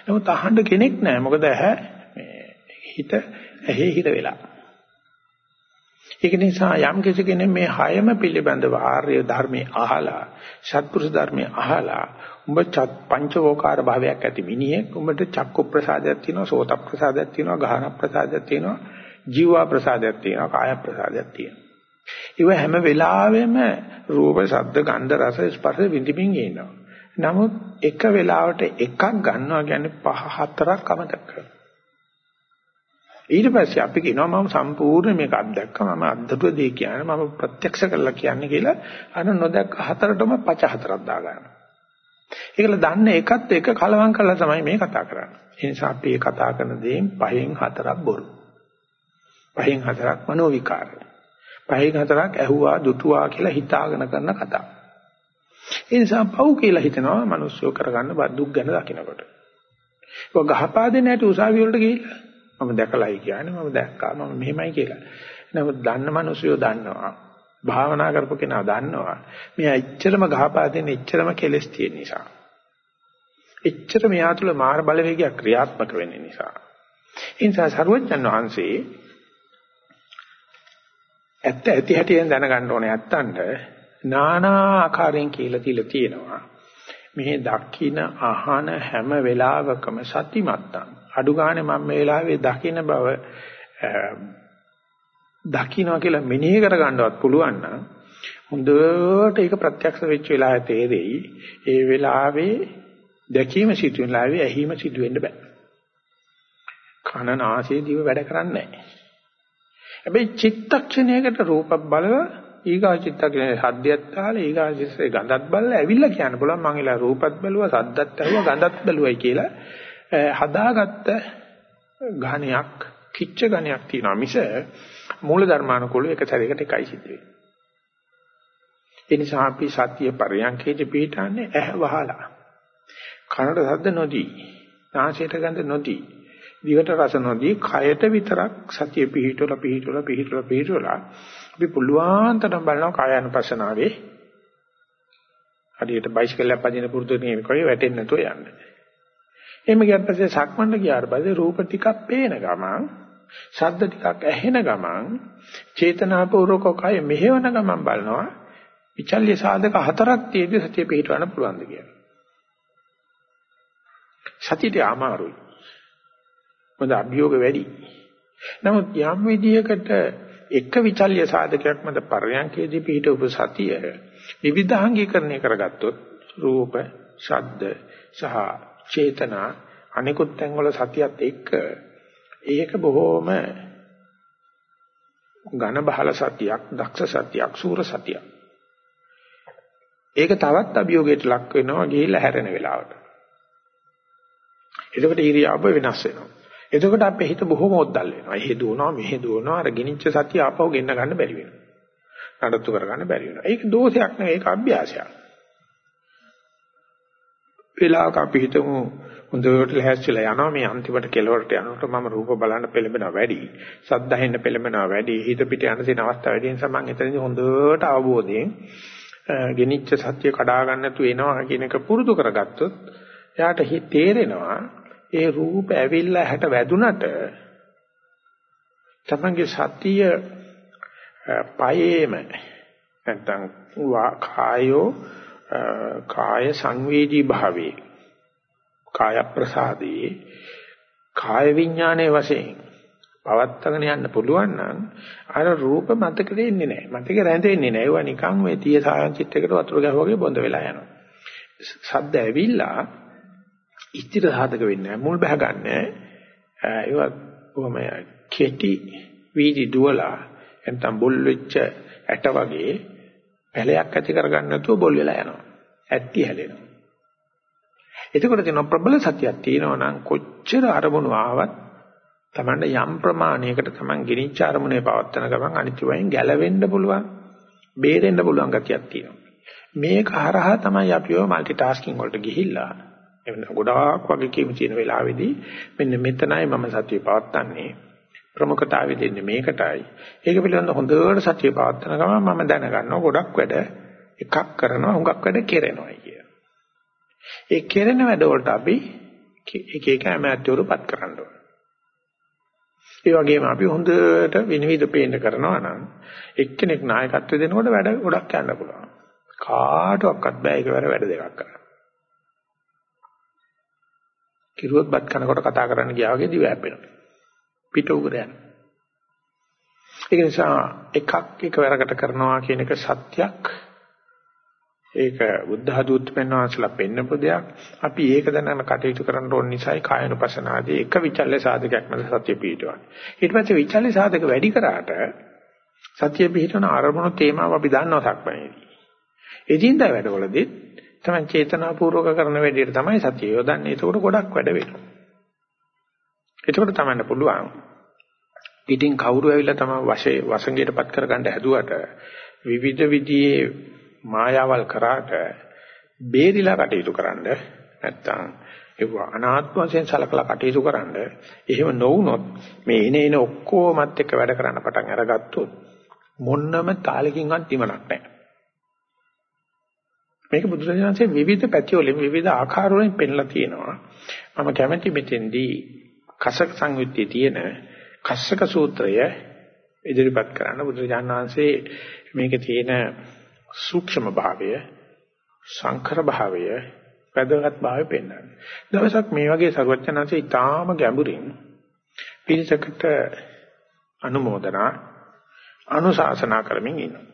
නමුත් අහන්න කෙනෙක් නැහැ මොකද ඇහැ හිත ඇහි හිත වෙලා. ඒක නිසා යම් කෙනෙක් මේ හයම පිළිබඳව ආර්ය ධර්මයේ අහලා සත්පුරුෂ ධර්මයේ අහලා උඹ පංචවෝකාර භාවයක් ඇති මිනිහෙක් උඹට චක්කු ප්‍රසාදයක් තියෙනවා සෝත ප්‍රසාදයක් තියෙනවා ගාහන ප්‍රසාදයක් තියෙනවා ජීවා ප්‍රසාදයක් තියෙනවා කාය ප්‍රසාදයක් තියෙනවා. ඉව හැම වෙලාවෙම රූප ශබ්ද ගන්ධ රස ස්පර්ශ විඳින්මින් ඉන්නවා. නමුත් එක වෙලාවට එකක් ගන්නවා කියන්නේ පහ හතරක් අමතක කරනවා. ඊට පස්සේ අපි කියනවා මම සම්පූර්ණ මේක අත්දැක්කා මම අද්දුව දෙය කියන්නේ මම ප්‍රත්‍යක්ෂ කරලා කියන්නේ කියලා අර නොදැක්ක හතරටම පච හතරක් දාගන්නවා. ඒකල දන්නේ එකත් එක කලවම් කරලා තමයි මේ කතා කරන්නේ. ඒ නිසා අපි මේ කතා කරන දේෙන් පහෙන් හතරක් බොරු. පහෙන් හතරක් මනෝ විකාර. පහෙන් හතරක් ඇහුවා දුටුවා කියලා හිතාගෙන කරන කතා. ඒ නිසා පව් කියලා හිතනවා මිනිස්සු කරගන්න දුක් ගැන දකිනකොට. ඒක ගහපා දෙන්න ඇති උසාවිය වලට ගිහිල්ලා මම දැකලායි කියන්නේ මම දැක්කා මම මෙහෙමයි කියලා. නමුත් දන්න මිනිස්සුયો දන්නවා. භාවනා කරපු කෙනා දන්නවා. මෙයා එච්චරම ගහපා දෙන එච්චරම කෙලස් තියෙන නිසා. එච්චර මෙයා තුළ මාර බලවේගයක් ක්‍රියාත්මක වෙන්න නිසා. ඒ නිසා සරුවච්චන් වහන්සේ ඇත්ත ඇති හැටියෙන් දැනගන්න ඕනේ ඇත්තන්ට නානා ආකාරයෙන් කියලා තියලා තියෙනවා. මේ දකින අහන හැම වෙලාවකම සතිමත්තම් අඩු ගානේ මම මේ වෙලාවේ දකින්න බව දකින්නවා කියලා මෙනෙහි කරගන්නවත් පුළුවන් නම් හොඳට ඒක ප්‍රත්‍යක්ෂ වෙච්ච වෙලාවේ තේරෙයි. ඒ වෙලාවේ දැකීම සිදුවෙන වෙලාවේ ඇහිම සිදු වෙන්න බෑ. කන නාසය දිව වැඩ කරන්නේ නැහැ හැබැයි චිත්තක්ෂණයකට රූපක් බලලා ඊගා චිත්තක්ෂණයේ හද්දයක් තාලා ඊගා චිත්තේ ගඳක් බලලා ඇවිල්ලා කියන්න පුළුවන් මං ඉලා රූපත් බැලුවා සද්දත් ඇහුවා ගඳත් බැලුවයි කියලා. හදාගත්ත ඝණයක් කිච්ච ඝණයක් තියෙනවා මිස මූල ධර්මානුකූලව එක සැරයකට එකයි සිද්ධ වෙන්නේ. ඒ නිසා අපි සත්‍ය පරියන්කේදී පිටන්නේ ඇහ වහලා. කනට ශබ්ද නොදී, නාසයට ගඳ නොදී, දිවට රස නොදී, කයට විතරක් සතිය පිහිටවල පිහිටවල පිහිටවල පිහිටවල අපි පුළුවන් තරම් බලනවා කායानुපස්සනාවේ හරියට බයිසිකලයක් පදින පුරුදු කෙනෙක් වගේ වැටෙන්නේ නැතුව යන්න. එහෙම ගියාට පස්සේ සක්මන්ට ගියාට පස්සේ රූප ටිකක් පේන ගමන්, ශබ්ද ටිකක් ඇහෙන ගමන්, චේතනාපූර්වක කය මෙහෙවන ගමන් බලනවා විචල්්‍ය සාධක හතරක් තියෙද්දි සතිය පිහිටවන්න පුළුවන්ද කියලා. සතියට අමාරුයි. මොකද අභියෝග වැඩි. නමුත් යම් විදියකට එක විචල්්‍ය සාධකයක් මත පරයන්කේදී පිහිටවපු සතිය විවිධාංගීකරණය කරගත්තොත් රූප, ශබ්ද සහ චේතනා අනිකුත් තැන්වල සතියත් එක්ක ඒක බොහෝම ඝන බහල සතියක්, දක්ෂ සතියක්, සූර සතියක්. ඒක තවත් අභියෝගයට ලක් වෙනවා ගිහිල්ලා හැරෙන වෙලාවට. එතකොට ඉරියාප වෙනස් වෙනවා. එතකොට අපේ හිත බොහොම ඔද්දල් වෙනවා. එහෙ දුවනවා මෙහෙ දුවනවා අර ගිනිච්ච සතිය ආපහු ගෙන්න ගන්න බැරි වෙනවා. නඩත්තු කරගන්න බැරි වෙනවා. ඒක දෝෂයක් නෙවෙයි ඒක අභ්‍යාසයක්. වෙලාවක අපි හිතමු හොඳට ලැහැස්තිලා යනවා මේ අන්තිමට කෙලවරට යනකොට මම රූප බලන්න පෙළඹෙනවා වැඩි. සද්ද ඇහෙන්න පෙළඹෙනවා වැඩි. හිත පිට යන තියෙන අවස්ථාව වැඩි නිසා මම එතනදී හොඳට අවබෝධයෙන් ගෙනිච්ච සත්‍ය කඩා ගන්න තු එනවා කියන එක පුරුදු කරගත්තොත් එයාට තේරෙනවා ඒ රූප ඇවිල්ලා හැට වැදුනට තමන්ගේ සතිය පයේම නැත්තම් කායෝ කාය සංවේදී භාවේ කාය ප්‍රසාදේ කාය විඥානයේ වශයෙන් පවත්තගෙන යන්න පුළුවන් නම් අර රූප මතකෙ ඉන්නේ නැහැ. මතකෙ රැඳෙන්නේ නැහැ. ඒවා නිකන් මේ තිය සායන් චිත්තයකට වතුර ගැහුවාගේ බොඳ වෙලා යනවා. සද්ද ඇවිල්ලා ඉස්තිර සාධක වෙන්නේ නැහැ. මුල් බහ ගන්නෑ. ඒවා කොහොම කෙටි වීදි දුවලා නැත්නම් බොල් වෙච්ච ඇට වගේ පැලයක් ඇති කරගන්න නැතුව බොල් වෙලා යනවා. ඇටි හැලෙනවා. එතකොට තියෙන ප්‍රබල සතියක් තියෙනවා නම් කොච්චර අරමුණු ආවත් Tamanda යම් ප්‍රමාණයකට Taman ගිනිච්ච අරමුණේ පවත්තන ගමන් අනිත්‍යයෙන් ගැලවෙන්න පුළුවන්. බේරෙන්න පුළුවන් ගතියක් තියෙනවා. මේක හරහා තමයි අපිව মালටි ටාස්කින් වලට ගිහිල්ලා එවන ගොඩාක් වගේ කීම තියෙන වෙලාවේදී මෙන්න මෙතනයි මම සතිය පවත්න්නේ ප්‍රමුඛතාවය දෙන්නේ මේකටයි ඒක පිළිබඳව හොඳට සතිය පවත්න ගමන් මම දැනගන්නවා ගොඩක් වැඩ එකක් කරනවා හුඟක් වැඩ කෙරෙනවා කිය. ඒ කෙරෙන වැඩ වලට අපි එක එක ඇමැතිවරුපත් කරන්න ඕන. ඒ වගේම අපි හොඳට විනිවිද පේන්න කරනවා නම් එක්කෙනෙක් නායකත්වය දෙනකොට වැඩ ගොඩක් යන්න පුළුවන්. කාටවත් බෑ ඒක වැඩ දෙකක් කරන්න. කිරුවොත් බත් කනකොට කතා කරන්න ගියා වගේ දිව හැපෙනවා. පිට උගර යන. ඒක නිසා එකක් එකවරකට කරනවා කියන එක සත්‍යක්. ඒක බුද්ධ ධූත් පෙන්වන්නසලා පෙන්නපු දෙයක්. අපි ඒක දැනගෙන කටයුතු කරන්න ඕන නිසායි කායනුපසනාදී එක විචල්්‍ය සාධකයක් මත සත්‍ය පිහිටවන්නේ. ඊට පස්සේ විචල්්‍ය සාධක වැඩි කරාට සත්‍ය පිහිටවන අරමුණු තේමාව අපි දන්නවා සක්මණේදී. එදින්දා වැඩවලදී තමයි චේතනාපූර්වක කරන වැඩේට තමයි සතිය යොදන්නේ. ඒකට ගොඩක් වැඩ වෙනවා. ඒකට තමයි පුළුවන්. ඉතින් කවුරු ඇවිල්ලා තමයි වශේ වසංගයටපත් කරගන්න හැදුවට විවිධ විදිහේ මායාවල් කරාට බේරිලා කටයුතු කරන්න නැත්තම් ඒව අනාත්ම වශයෙන් සලකලා කටයුතු කරන්න එහෙම නොවුනොත් මේ එන එන ඔක්කොමත් එක්ක වැඩ කරන්න පටන් අරගත්තොත් මොන්නම තාලකින්වත් ඉමනක් නැහැ. මේක බුදුරජාණන්සේ විවිධ පැතිවලින් විවිධ ආකාර වලින් පෙන්ලා තියෙනවා. මම කැමැති මෙතෙන්දී කසක සංයුත්තේ තියෙන කස්සක සූත්‍රය ඉදිරිපත් කරන්න බුදුරජාණන් වහන්සේ මේකේ තියෙන සූක්ෂම භාවය සංකර භාවය වැදගත් භාවය පෙන්වනවා. දවසක් මේ වගේ සර්වඥාන්සේ ඊටාම ගැඹුරින් පිරිසකට අනුමෝදනා අනුශාසනා කරමින් ඉන්නවා.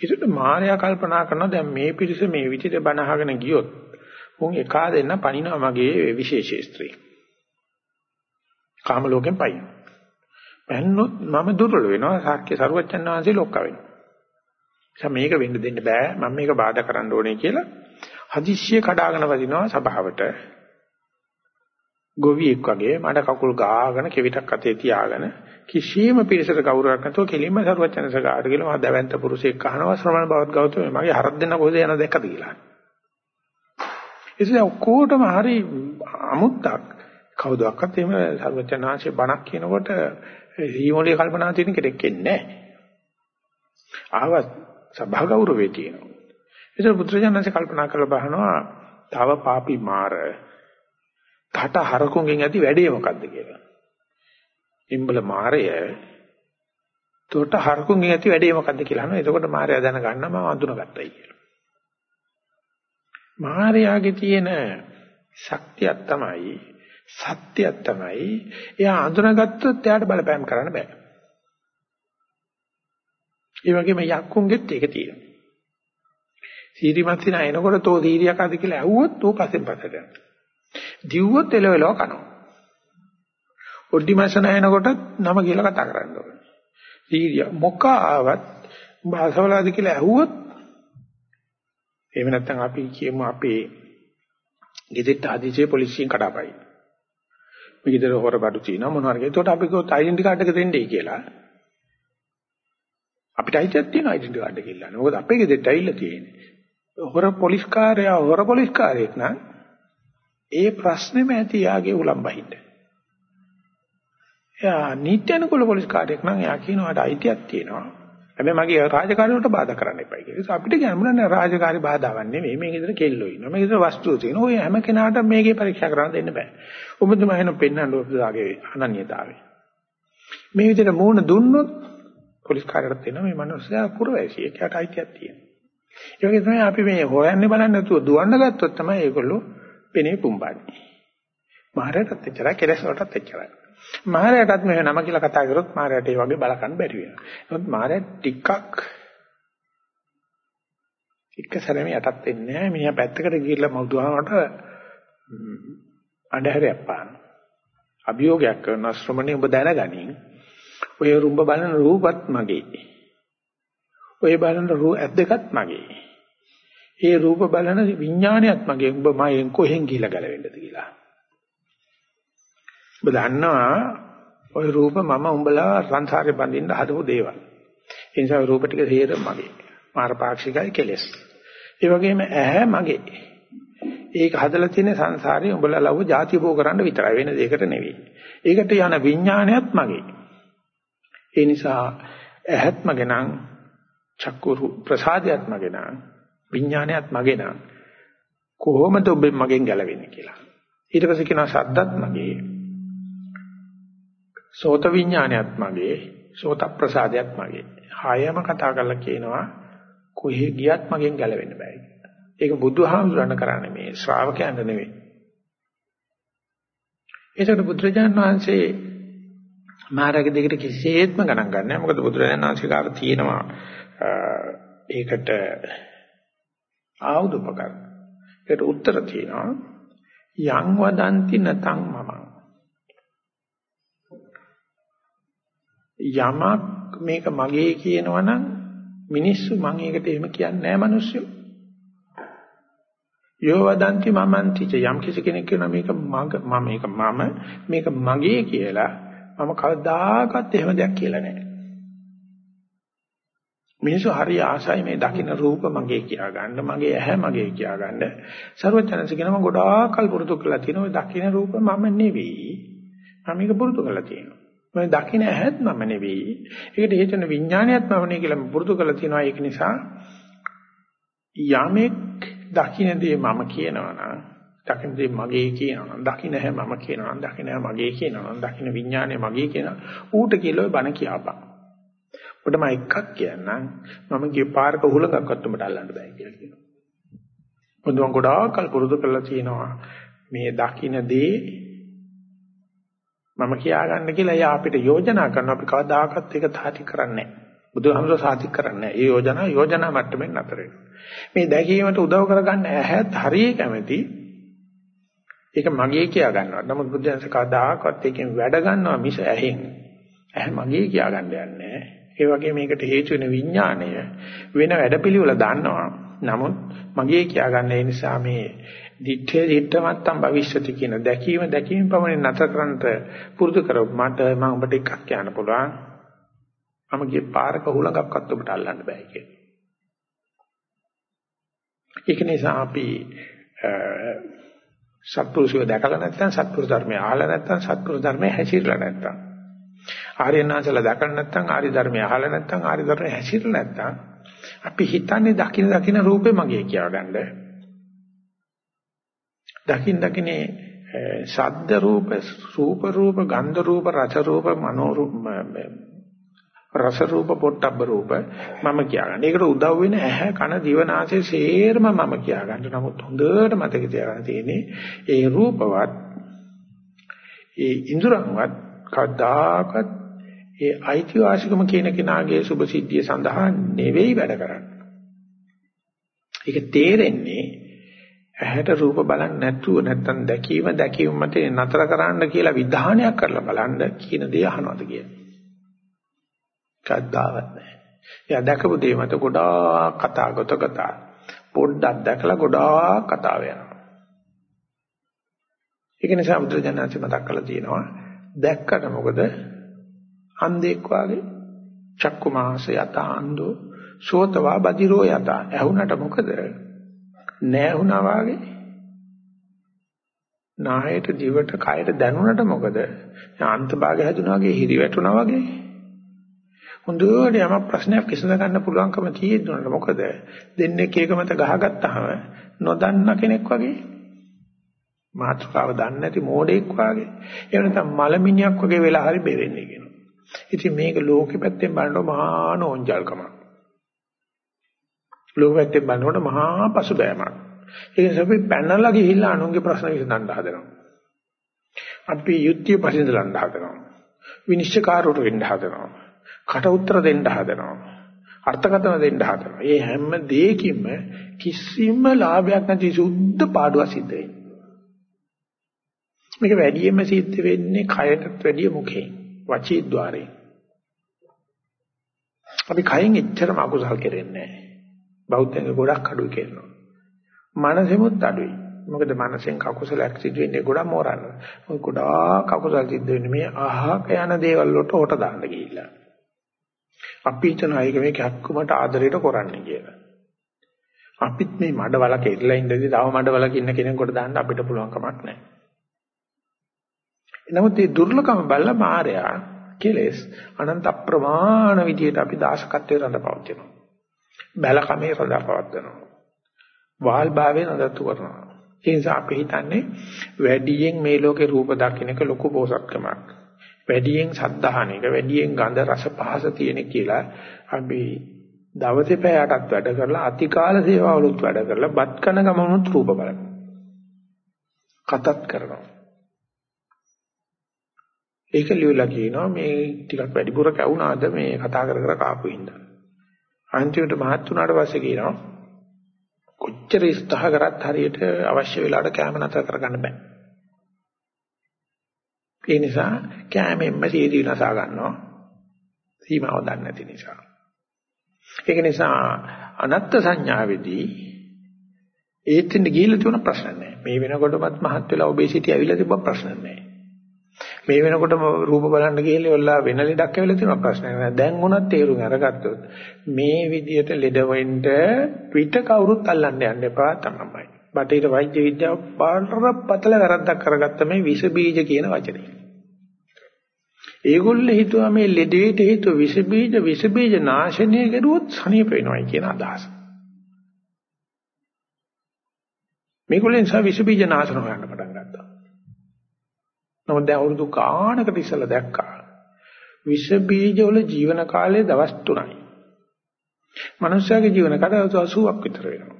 ඒකට මායя කල්පනා කරනවා දැන් මේ පිරිස මේ විදිහට බණ අහගෙන ගියොත් උන් එකා දෙන්න පණිනවා මගේ විශේෂ ශාස්ත්‍රී. කාම ලෝකෙන් පයින්. පැන්නොත් මම දුර්වල වෙනවා සාක්‍ය සරුවච්චන් වහන්සේ ලොක්ක වෙනවා. එතන මේක වෙන්න දෙන්න බෑ මම මේක බාධා කරන්න ඕනේ කියලා හදිස්සිය කඩාගෙන වදිනවා සභාවට. ගොවියෙක් වගේ මඩ කකුල් ගාගෙන කෙවිතක් අතේ තියාගෙන කිසියම් පිරිසට ගෞරවයක් නැතුව කෙලින්ම සරුවච්චන්ස ගාට ගිහලා මා දැවැන්ත පුරුෂයෙක් අහනවා ශ්‍රමණ බවත් ගෞතම මගේ හරක් දෙන්න කොහෙද යන දැක්කද කියලා. ඉතින් ඔක්කොටම හරි අමුත්තක් කවුදක්වත් එහෙම සර්වචනාංශේ බණක් කියනකොට සීමෝලිය කල්පනා තියෙන කෙනෙක් ඉන්නේ නැහැ. ආව සභා ගෞරවේ තියෙනවා. ඒක බුදුරජාණන්සේ කල්පනා කරලා බලනවා තව පාපි මාර කට හරකුන්ගෙන් ඇති වැඩේ මොකද්ද කියලා. ඉම්බල මාරය තොට හරකුන්ගෙන් ඇති වැඩේ මොකද්ද කියලා අහනවා. එතකොට මාරයා දැනගන්න මම අඳුනගත්තයි කියලා. මාරයාගේ තියෙන ශක්තියක් තමයි සත්‍යයක් තමයි එයා අඳුනගත්තොත් එයාට බලපෑම් කරන්න බෑ. ඒ වගේම යක්කුන්ගෙත් ඒක තියෙනවා. සීරිමත්සිනා එනකොට තෝ සීරියක් අද කියලා ඇහුවොත් ඌ පස්සෙන් පස්සට යනවා. දිව්වොත් එලවෙලව කනවා. ඔඩ්ඩිමසන එනකොට නම කියලා කතා කරන්න ඕනේ. සීරිය මොකා ආවත් භාෂවලාද කියලා ඇහුවොත් එහෙම නැත්නම් අපි කියමු අපේ ගෙදෙට්ට ආදිසේ පොලිසියෙන් කඩාපයි. මේ ගෙදර හොරබඩු තියෙනවා මොනවා හරි. ඒකට අපි කිව්වොත් ඩෙන්ටි කාඩ් එක දෙන්නයි කියලා. අපිට අයිතියක් තියෙනවා ඩෙන්ටි කාඩ් එක ඉල්ලන්න. මොකද අපේ ගෙදෙට්ට ඇවිල්ලා තියෙන්නේ. හොර පොලිස් කාර්යය හොර පොලිස් කාර්යයක් නම් ඒ ප්‍රශ්නේම ඇති යාගේ උලම් බහින්න. එයා නීති අනුකූල පොලිස් කාර්යයක් නම් එයා කියනවාට අයිතියක් තියෙනවා. හැබැයි මගේ රාජකාරී වලට බාධා කරන්න එපා කියලා. ඒක අපිට කියන්න නෑ රාජකාරී බාධාවක් නෙමෙයි. මේක ඉදර කෙල්ලෝ ඉන්නවා. මේක ඉදර වස්තුව තියෙනවා. ඔය හැම කෙනාටම මේකේ පරීක්ෂා කරන්න දෙන්න බෑ. ඔබතුමා එහෙනම් පෙන්වන්න ඔබතුමාගේ අනන්‍යතාවය. මේ විදිහට මූණ දුන්නොත් පොලිස් කාර්යයට දෙනවා මේ මිනිස්සයා පුරවැසියෙක්. ඒකට අයිතියක් තියෙනවා. ඒ වගේ තමයි අපි මේ හොයන්නේ බලන්නේ නැතුව දුවන්න ගත්තොත් තමයි ඒගොල්ලෝ පෙනේ පුම්බන්නේ. මහරයටත් එච්චරයි කෙලස් වලටත් එච්චරයි. මහරයටත් මේ නම කියලා කතා කරොත් මහරයට ඒ වගේ බලකන්න බැරි වෙනවා. නමුත් මහරය ටිකක් එක සැරේම යටත් වෙන්නේ නැහැ. මිනිහා පැත්තකට ගිහිල්ලා මවුදුහාමට අඬහැරයක් පාන. අභියෝගයක් කරන ශ්‍රමණේ ඔබ දැනගනින්. ඔය රුඹ බලන රූපත් මගේ. ඔය බලන රූප ඇස් දෙකත් මගේ. ඒ රූප බලන විඥානයත් මගේ. ඔබ මයෙන් කොහෙන් ගිහිලා ගැලවෙන්නද කියලා. ඔබ දන්නවා ওই රූප මම උඹලා සංසාරේ බඳින්න හදපු දේවල්. ඒ නිසා රූප ටික හේර මගේ. මාරපාක්ෂිකයි කෙලස්. ඒ වගේම ඇහැ මගේ. ඒක හදලා තියෙන සංසාරේ උඹලා ලව්ව ಜಾති භෝග කරන්න විතරයි වෙන දෙයකට නෙවෙයි. ඒකට යන විඥානයත් මගේ. ඒ නිසා ඇහත් මගේ නම් චක්කු ප්‍රසාදයත් මගේ නම් විඥානයත් මගේ නම් කොහොමද ඔබ මගෙන් ගැලවෙන්නේ කියලා. ඊට පස්සේ කියනවා සද්දත් මගේ. සෝත විඥානයත් මගේ, සෝත ප්‍රසාදයත් මගේ. හයම කතා කරලා කියනවා කොහෙ ගියත් මගෙන් ගැලවෙන්න බෑ කියලා. ඒක බුදුහාමුදුරණ කරන්නේ මේ ශ්‍රාවකයන්ට නෙවෙයි. ඒකට බුදුරජාණන් වහන්සේ මාර්ග දෙකට කිසිසේත්ම ගණන් ගන්නෑ. මොකද බුදුරජාණන් වහන්සේ කාට තියෙනවා ඒකට ආයුධ උපකරණ. ඒකට උත්තර තියෙනවා යං වදන්ති නතං මමං යමක් මේක මගේ කියනවනම් මිනිස්සු මම ඒකට එහෙම කියන්නේ නැහැ මිනිස්සු. යෝ වදන්ති මමන්ති ච යම් කිසි කෙනෙක් කියනවා මේක මග මම මේක මම මේක මගේ කියලා මම කවදාකවත් එහෙම දෙයක් කියලා නැහැ. මිනිස්සු හරි ආසයි මේ දකින්න රූප මගේ කියා ගන්න මගේ ඇහැ මගේ කියා ගන්න ਸਰවඥාන්ස කියනවා ගොඩාක් කල් පුරුදු කරලා තියෙනවා ඔය දකින්න රූප මම නෙවෙයි මම මේක පුරුදු කරලා තියෙනවා මම දකින්න ඇහත් මම නෙවෙයි. ඒකට හේතුන විඥානයත් මම නෙවෙයි කියලා පුරුදු කරලා තියෙනවා. ඒක නිසා යමෙක් දකින්න දේ මම කියනවා නම් දකින්න දේ මගේ කියනවා නම් දකින්න හැ මම කියනවා නම් දකින්න හැ මගේ කියනවා නම් දකින්න විඥානය මගේ කියනවා. ඌට කියලා ඔය බණ කියපන්. ඔබටම එකක් කියන්නම් මම ගිය පාරක හුලඟක්වත් උඹට අල්ලන්න බෑ කියලා කියනවා. මොඳුන් ගොඩාක් කල් පුරුදු කරලා තියෙනවා මේ දකින්න දේ මම කියාගන්න කියලා එයා අපිට යෝජනා කරනවා අපි කවදාකවත් ඒක තාටි කරන්නේ නැහැ. බුදුහාමුදුරුවෝ සාතික් කරන්නේ නැහැ. ඒ යෝජනා යෝජනා මට්ටමින් නතර මේ දැකීමට උදව් කරගන්න ඇහත් හරිය කැමැති. ඒක මගේ කියා ගන්නවා. නමුත් බුදුන්සේ කවදාකවත් ඒකෙන් වැඩ ගන්නවා මිස ඇහෙන්. ඇහ මගේ කියා ගන්න යන්නේ ඒ වගේ මේකට හේතු වෙන විඥාණය වෙන වැඩපිළිවෙල දන්නවා. නමුත් මගේ කියා ගන්න ඒ නිසා මේ දිත්තේ දිත්තමත්තම් භවිෂ්‍යති කියන දැකීම දැකීම පමණින් නැතර කරන්නට පුරුදු කරොත් මට මම ඔබට එකක් කියන්න පුළුවන් මම ගිය පාරක හුලඟක්වත් ඔබට අල්ලන්න බෑ කියලා. ඒක නිසා අපි සත්පුරුෂය දැකලා නැත්නම් සත්පුරුෂ ධර්මය අහලා නැත්නම් සත්පුරුෂ ධර්මය හැසිරලා නැත්නම් ආර්යනාසල දැකලා නැත්නම් ආර්ය ධර්මය අහලා නැත්නම් ආර්ය ධර්මය හැසිරලා නැත්නම් අපි හිතන්නේ දකින දකින රූපේ මගේ කියලා ගන්න. දකින් දකිනේ ශබ්ද රූප, රූප රූප, ගන්ධ රූප, රස රූප, මනෝ රූප, රස රූප, පොට්ටබ්බ රූප මම කියාගන්න. ඒකට උදව් වෙන ඇහැ, කන, දිව, නාසය සේරම මම කියාගන්න. නමුත් හොඳට මතක තියාගන්න තියෙන්නේ ඒ රූපවත් ඒ ඉන්ද්‍රයන්වත් කවදාකවත් ඒ අයිතිවාසිකම කියන කෙනාගේ සුභ සිද්ධිය සඳහා නෙවෙයි වැඩ කරන්නේ. ඒක තේරෙන්නේ ඇහැට රූප බලන්නේ නැතුව නැත්තම් දැකීම දැකීම මත නතර කරන්න කියලා විධානයක් කරලා බලන්න කියන දේ අහනවාද කියන්නේ. කද්දාවත් නැහැ. එයා දැකපු දේ මත ගොඩාක් කතා ගොත කතා පොඩ්ඩක් දැකලා ගොඩාක් කතා වෙනවා. ඒක නිසා බුදුජානනාංශ මතක් කරලා තියෙනවා දැක්කට මොකද අන්ධෙක් වාගේ චක්කු මාස යත අන්දෝ සෝතවා බදිරෝ යත ඇහුණට මොකද නෑහුණා වාගේ. නායට දිවට කයට දැනුණට මොකද? අන්තභාගය හැදුනා වගේ හිරි වැටුණා වගේ. හොඳට යම ප්‍රශ්නයක් විසඳ ගන්න පුළුවන්කම තියෙද්දුනට මොකද? දෙන්නේ එක මත ගහගත්තාම නොදන්න කෙනෙක් වගේ. මාත්‍රකාව දන්නේ නැති මෝඩෙක් වගේ. එහෙම නැත්නම් මලමිණියක් වගේ වෙලා හරි බෙවෙන්නේ කියනවා. ඉතින් මේක ලෝකෙ පැත්තෙන් බලනකොට මහා නෝන්ජල්කමක්. ලෝකෙ පැත්තෙන් බලනකොට මහා පසුබෑමක්. ඒ නිසා අපි පැනලා ගිහිල්ලා අනුන්ගේ ප්‍රශ්න විසඳන්න හදනවා. අපි යුක්තිය පරිඳලන්න හදනවා. විනිශ්චයකාරවට වෙන්න හදනවා. කට උතර දෙන්න හදනවා. අර්ථකථන දෙන්න හදනවා. මේ හැම දෙයකින්ම කිසිම ලාභයක් නැති සුද්ධ පාඩුවක් සිද්ධ වෙනවා. මේක වැඩියෙන්ම සිද්ධ වෙන්නේ කයටත් වැඩිය මුඛයෙන්. වචී ద్వාරේ. අපි කයින් එච්චරම අකුසල් කෙරෙන්නේ නැහැ. බෞද්ධයන්ගේ ගොඩක් අඩුයි කරනවා. මනසෙමුත් අඩුයි. මොකද මනසෙන් කකුසලයක් සිදු වෙන්නේ ගොඩක් මෝරන්න. ඔය ගොඩාක් අකුසල් සිද්ධ වෙන්නේ මේ අහක යන දේවල් වලට හොට දාන්න ගිහිල්ලා. අපි හිතන අයක මේක හක්කුමට ආදරයට කරන්නේ කියලා. අපිත් මේ මඩවලක ඉරලා ඉඳදී තව මඩවලක ඉන්න කෙනෙකුට දාන්න අපිට පුළුවන් කමක් නැහැ. නමුත් මේ දුර්ලභම බල්ල මායя කෙලස් අනන්ත අප්‍රමාණ විදියට අපි දාශකත්වයේ රඳපවතිනවා. බැල කමේ රඳපවත්වනවා. වාල් භාවයේ නඩත්තු කරනවා. ඒ නිසා අපි හිතන්නේ වැඩියෙන් මේ ලෝකේ රූප දකින්න එක ලොකු බෝසත්කමක්. වැඩියෙන් සද්ධාහන එක වැඩියෙන් ගඳ රස පහස තියෙන කියලා අපි දවසේ පැයටත් වැඩ කරලා අතිකාල සේවාවලුත් වැඩ කරලා බත් කන ගමනුත් රූප බලනවා. කතත් කරනවා. ඒක ලියලා කියනවා මේ ටිකක් වැඩිපුර කැවුනාද මේ කතා කර කර කාපු හින්දා. අන්තිමට මහත් වුණාට පස්සේ කියනවා කොච්චර ඉස්තහ කරත් හරියට අවශ්‍ය වෙලාවට කැම නතර කරගන්න බෑ. ඒ නිසා කැමෙන්ම සීදී නසා ගන්නවා. සීමාව දන්නේ නැති නිසා. ඒක නිසා අනත්ත් සංඥාවේදී ඒත්ෙන් ගිහිල්ලා තියෙන ප්‍රශ්න නැහැ. මේ වෙනකොටමත් මහත් වෙලා ඔබේසිටි ඇවිල්ලා තිබ්බ ප්‍රශ්න නැහැ. මේ වෙනකොටම රූප බලන්න ගිහලා ඔල්ලා වෙන ලෙඩක් ඇවිල්ලා තියෙනවා ප්‍රශ්නයක් නෑ. දැන් උනත් තේරුම් අරගත්තොත් මේ විදියට ලෙඩ වෙන්න පිට කවුරුත් අල්ලන්න යන්න එපා තමයි. බටහිර වෛද්‍ය විද්‍යාව පාරපතල වැරද්දක් කරගත්ත මේ විස බීජ කියන වචනේ. ඒගොල්ලෝ හිතුවා මේ ලෙඩේට හේතුව විස බීජ විස බීජ නාශනය කරුවොත් සනීප වෙනවයි කියන අදහස. මේගොල්ලෝ නිසා විස බීජ නාශන හොයන්න පටන් ගත්තා. නමුත් දැන් අවුරුදු ගානකට ඉස්සලා දැක්කා. විෂ බීජ වල ජීවන කාලය දවස් 3යි. මනුෂ්‍යයාගේ ජීවන කාලය 80ක් විතර වෙනවා.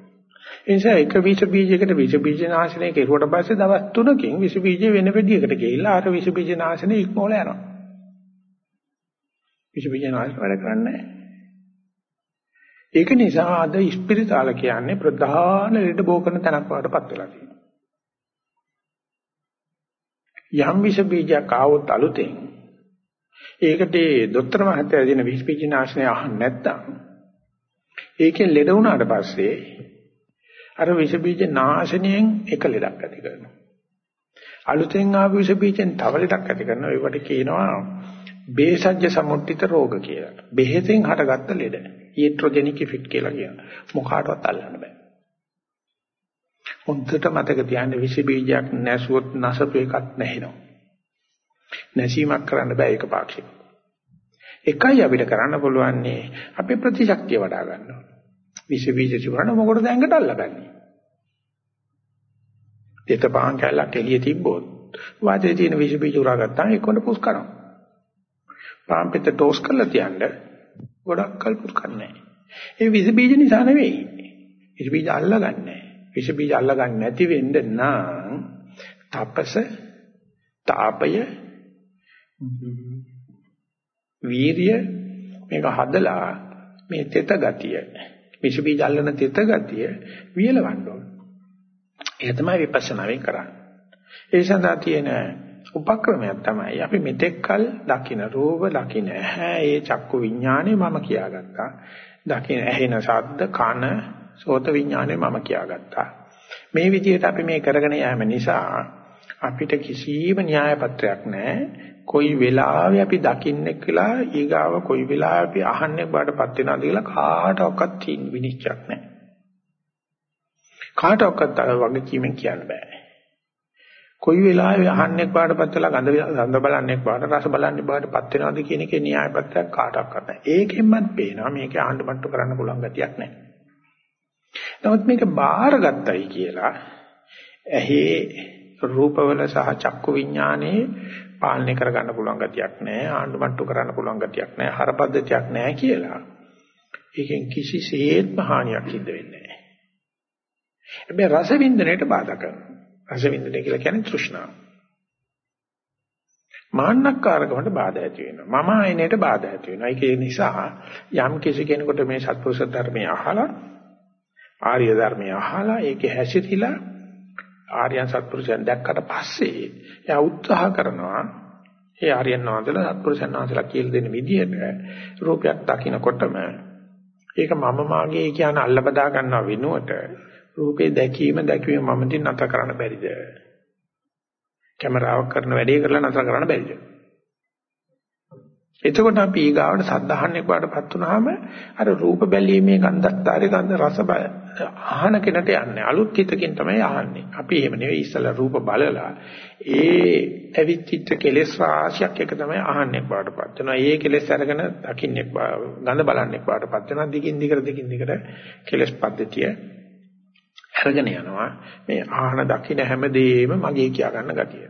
ඒ නිසා එක විෂ බීජයකට විෂ බීජ නාශනය කෙරුවට පස්සේ දවස් 3කින් විෂ බීජ වෙන පෙඩියකට ගිහිල්ලා අර විෂ බීජ නාශනය ඉක්මවල යනවා. විෂ බීජ නාශන වැඩ කරන්නේ ඒක නිසා අද ස්පිරිතාල කියන්නේ ප්‍රධාන ලෙඩ බෝ කරන තැනක් වඩටපත් වෙලා තියෙනවා. යම් විස බීජයක් ආවොත් අලුතෙන් ඒකට ඒ දොස්තර මහත්තයා දෙන විස බීජ නාශනය අහන්න නැත්තම් ඒකෙන් ලෙඩ වුණාට පස්සේ අර විස බීජ නාශනයෙන් එක ලෙඩක් ඇති කරනවා. අලුතෙන් ආපු විස බීජෙන් තව ලෙඩක් ඇති කරනවා. ඒකට කියනවා බේසජ්‍ය සමුට්ඨිත රෝග කියලා. බෙහෙතෙන් හටගත්ත ලෙඩ. ඊට්‍රොජෙනික් ඉෆෙක්ට් කියලා කියනවා. මොකාටවත් අල්ලන්න බෑ. හොඳට මතක තියාගන්න විස බීජයක් නැසුවොත් නැසපු එකක් නැහෙනවා. නැසීමක් කරන්න බෑ ඒක පාක්ෂික. එකයි අපිට කරන්න පුළුවන්නේ අපේ ප්‍රතිශක්තිය වඩා ගන්න විස බීජ තිබුණා මොකටද ඇඟට අල්ලගන්නේ? දෙත පහන් කැලක් එළිය තිබ්බොත් වාතයේ තියෙන විස බීජ උරා ගත්තාම එක්කොඳ පුස් කරනවා. පාන් පිට ටෝස් කරලා තියන්න ගොඩක් කල් පුස් කරන්නේ ඒ විස බීජ නිසා නෙවෙයි. විස බීජ අල්ලගන්නේ. විස බීජ අල්ලගන්නේ නැති වෙන්න නම් තපස තාපය වීරිය මේක හදලා මේ තෙත ගතිය විස බීජ අල්ලන තෙත ගතිය වියලවන්න ඕන. ඒ තමයි විපස්සනාවෙන් කරන්නේ. ඒ සඳහා තියෙන උපක්‍රමයක් තමයි අපි මෙතෙක්කල් දකින රූප දකින ඇහැ ඒ චක්කු විඥානේ මම කියාගත්තා. දකින ඇහෙන ශබ්ද කන සෝත විඥානේ මම කියාගත්තා. මේ විදිහට අපි මේ කරගෙන යෑම නිසා අපිට කිසිම න්‍යාය පත්‍රයක් නැහැ. කොයි වෙලාවෙ අපි දකින්නේ කියලා ඊගාව කොයි වෙලාවෙ අපි අහන්නේ බාටපත් වෙනවද කියලා කාටවත් තීන් විනිශ්චයක් නැහැ. කාටවත් අර වගේ කීමෙන් කියන්න බෑ. කොයි වෙලාවෙ අහන්නේ බාටපත් වෙලා ගඳ ගඳ බලන්නේ බාට රස බලන්නේ බාටපත් වෙනවද කියන එකේ න්‍යාය පත්‍රයක් කාටවත් නැහැ. ඒකෙන්වත් පේනවා මේක ආණ්ඩු මට්ටු කරන්න පුළුවන් ගතියක් නැහැ. නමුත් මේක බාරගත්තයි කියලා ඇහි රූපවල සහ චක්කු විඥානයේ පාලනය කරගන්න පුළුවන් ගතියක් නැහැ ආණ්ඩුමට්ටු කරන්න පුළුවන් ගතියක් නැහැ හරපද්ධතියක් නැහැ කියලා. ඒකෙන් කිසිසේත්ම හානියක් සිද්ධ වෙන්නේ නැහැ හැබැයි රස වින්දනයට බාධා කරනවා. රස වින්දනය කියලා කියන්නේ තෘෂ්ණාව මාන්නක්කාරකමට බාධා ඇති වෙනවා. මම ආයනයට බාධා ඇති වෙනවා. ඒක නිසා යම් කිසි කෙනෙකුට මේ සත්පුරුෂ ධර්මය අහලා ආර්ය ධර්මය අහලා ඒකේ හැසිරීලා ආර්යයන් සත්පුරුෂයන් දැක්කට පස්සේ එයා උත්සාහ කරනවා ඒ ආර්යයන් වහන්සේලා සත්පුරුෂයන් වහන්සේලා කියලා දෙන විදිහට රූපයක් දකිනකොටම ඒක මම මාගේ කියන අල්ල බදා ගන්නව වෙනුවට රූපේ දැකීම දැකීම මම දින් නැතර කරන්න බැරිද? කැමරාවක් කරන වැඩේ කරලා නැතර කරන්න බැරිද? එතකොට අපි ඊගාවට සද්ධාහන්නේ වඩපත් වුනහම අර රූප බැලීමේ ගන්ධස්තරේ ගන්ධ රස බය අහන කෙනට යන්නේ අලුත් හිතකින් තමයි අහන්නේ. අපි එහෙම නෙවෙයි ඉස්සලා රූප බලලා ඒ ඇවිත්ච්ච කෙලෙස් රාශියක් එක තමයි අහන්නේ වඩපත් වෙනවා. ඒ කෙලෙස් අරගෙන දකින්නේ ගඳ බලන්නේ වඩපත් වෙනවා. දිගින් දිගට දිගින් දිගට කෙලෙස් පද්ධතිය අරගෙන යනවා. මේ ආහන දකින්න හැමදේම මගේ කියා ගන්න ගතියට.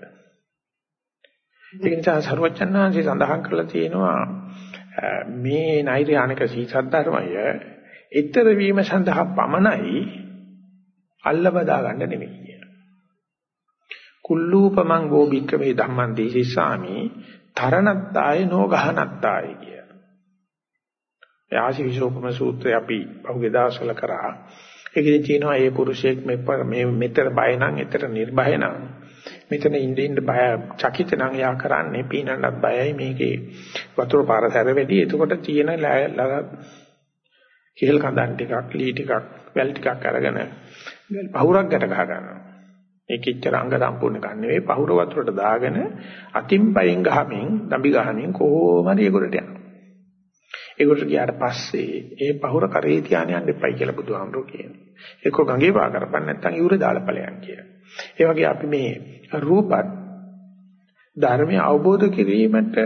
ඒක නිසා සරුවචනාංශي සඳහන් කරලා තියෙනවා මේ නෛර්යානික සීසත් ධර්මය ඊතර වීම සඳහා පමණයි අල්ල බදා ගන්න නෙමෙයි කියන. කුල්ලූපමං ගෝබික්ක මේ ධම්මං දේශිසාමි තරණත්තාය නෝගහනත්තාය කිය. යාසි විශෝපම සූත්‍රය අපි පහුගිය දවස්වල කරා. ඒකෙදි තියෙනවා ඒ පුරුෂයෙක් මේ මෙතර බය නම් ඊතර නිර්භය නම් මෙතන ඉඳ ඉඳ බය චකිත නම් යා කරන්නේ පීනන්නත් බයයි මේකේ වතුර පාර සැර වැඩි එතකොට තියෙන කෙහෙල් කඳන් ටිකක් ලී ටිකක් වැල් ටිකක් අරගෙන පහුරක් ගැට ගහ ගන්නවා. ඒකෙච්චර අංග සම්පූර්ණ ගන්න නෙවෙයි. පහුර වතුරට දාගෙන අතින් පයින් ගහමින් දම්බි ගහමින් කොහොම හරි ඒකට යනවා. ඒකට ගියාට පස්සේ ඒ පහුර කරේ තියාන යන්න එපයි කියලා බුදුහාමුදුරුවෝ කියනවා. ඒක ගඟේ වා කරපන් නැත්නම් ඉවුරේ දාලා ඵලයන් කියලා. ඒ වගේ අපි මේ රූපත් ධර්මය අවබෝධ කිරීමට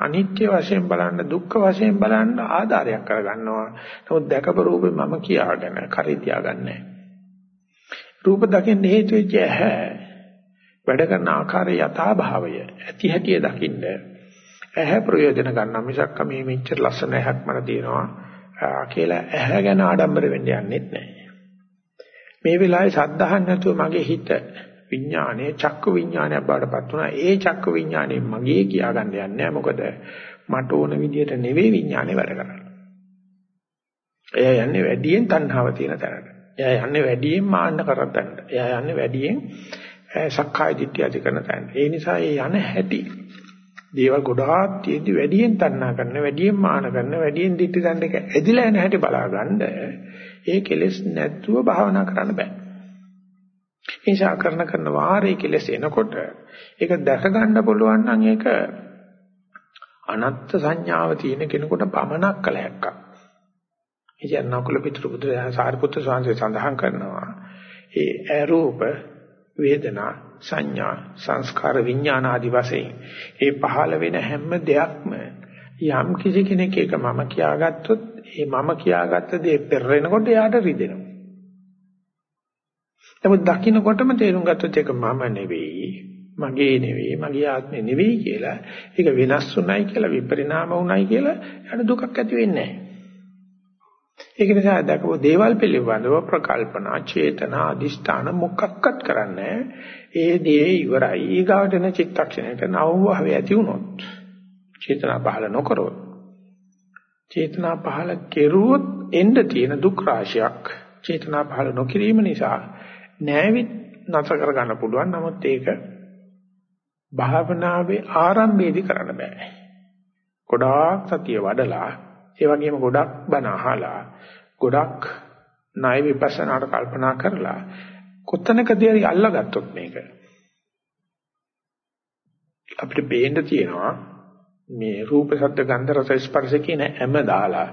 අනිත්‍ය වශයෙන් බලන්න දුක්ඛ වශයෙන් බලන්න ආධාරයක් කරගන්නවා. නමුත් දැකපු රූපේ මම කියාගෙන කරේ තියාගන්නේ රූප දකින්න හේතු වෙච්ච ඇහැ වැඩ කරන ආකාරයේ යථා භාවය ඇති හැටිය දකින්න ඇහැ ප්‍රයෝජන ගන්න මිසක් මේ මෙච්චර ලස්සන ඇහක් මන තියෙනවා කියලා ඇහැ ගැන ආඩම්බර වෙන්න යන්නෙත් නැහැ. මේ වෙලාවේ සද්ධාහන් නැතුව මගේ හිත විඥානයේ චක්ක විඥානයක් බාටපත් වුණා. ඒ චක්ක විඥානේ මගේ කියාගන්න යන්නේ මොකද මට ඕන විදිහට නෙවෙයි විඥානේ වැඩ කරන්නේ. එයා යන්නේ වැඩියෙන් තණ්හාව තියෙන තැනට. එයා යන්නේ වැඩියෙන් මාන්න කරතැනට. එයා යන්නේ වැඩියෙන් සක්කාය දිට්ඨිය ඇති කරන තැනට. ඒ නිසා ඒ යන හැටි දේවල් ගොඩාක් තියෙද්දි වැඩියෙන් තණ්හා කරන, වැඩියෙන් මාන කරන, වැඩියෙන් දිට්ඨි ගන්න එක ඇදිලා යන හැටි බලාගන්න ඒ කෙලෙස් නැතුව භාවනා කරන්න බෑ. නිසා කරන කරන වාරේ කෙලෙස් එනකොට ඒක දැක ගන්න පුළුවන් නම් ඒක අනත්ත් සංඥාව තියෙන කෙනෙකුට පමනක් කළ හැක්කක්. ඉතින් නකුල පිටු බුදුරජාණන් සාරිපුත්‍ර ස්වාමීන් සඳහන් කරනවා ඒ අරූප වේදනා සංඥා සංස්කාර විඥාන ආදි වශයෙන් ඒ පහළ වෙන හැම දෙයක්ම යම් කිසි කෙනෙක් එක මම කියාගත්තොත් ඒ මම කියාගත්ත දේ පෙරෙනකොට එයාට රිදෙනවා. නමුත් දකින්නකොටම තේරුම් ගත්තොත් ඒක මම නෙවෙයි, මගේ නෙවෙයි, මගේ ආත්මේ නෙවෙයි කියලා. ඒක වෙනස් වුණයි කියලා, විපරිණාම වුණයි කියලා එයාට දුකක් ඇති වෙන්නේ නැහැ. ඒක නිසා දැකපු දේවල් පිළිබඳව ප්‍රකල්පනා, චේතනා, අදිෂ්ඨාන මොකක්වත් කරන්නේ ඒ දේ ඉවරයි. ඊගාවට එන චිත්තක්ෂණයට නව භාවය ඇති වුණොත්, චේතනා පහළ නොකරොත්, චේතනා පහළ කෙරුවොත් එන්න තියෙන දුක් රාශියක් චේතනා පහළ නොකිරීම නිසා නෑවිත් නැතර කර ගන්න පුළුවන්. නමුත් ඒක භාවනාවේ ආරම්භයේදී කරන්න බෑ. ගොඩාක් සතිය වඩලා ඒ වගේම ගොඩක් බණ අහලා ගොඩක් ණය විපස්සනාට කල්පනා කරලා කොතනකදී හරි අල්ලගත්තොත් මේක අපිට පේන්න තියෙනවා මේ රූප ශබ්ද ගන්ධ රස ස්පර්ශ කියන හැම දාලා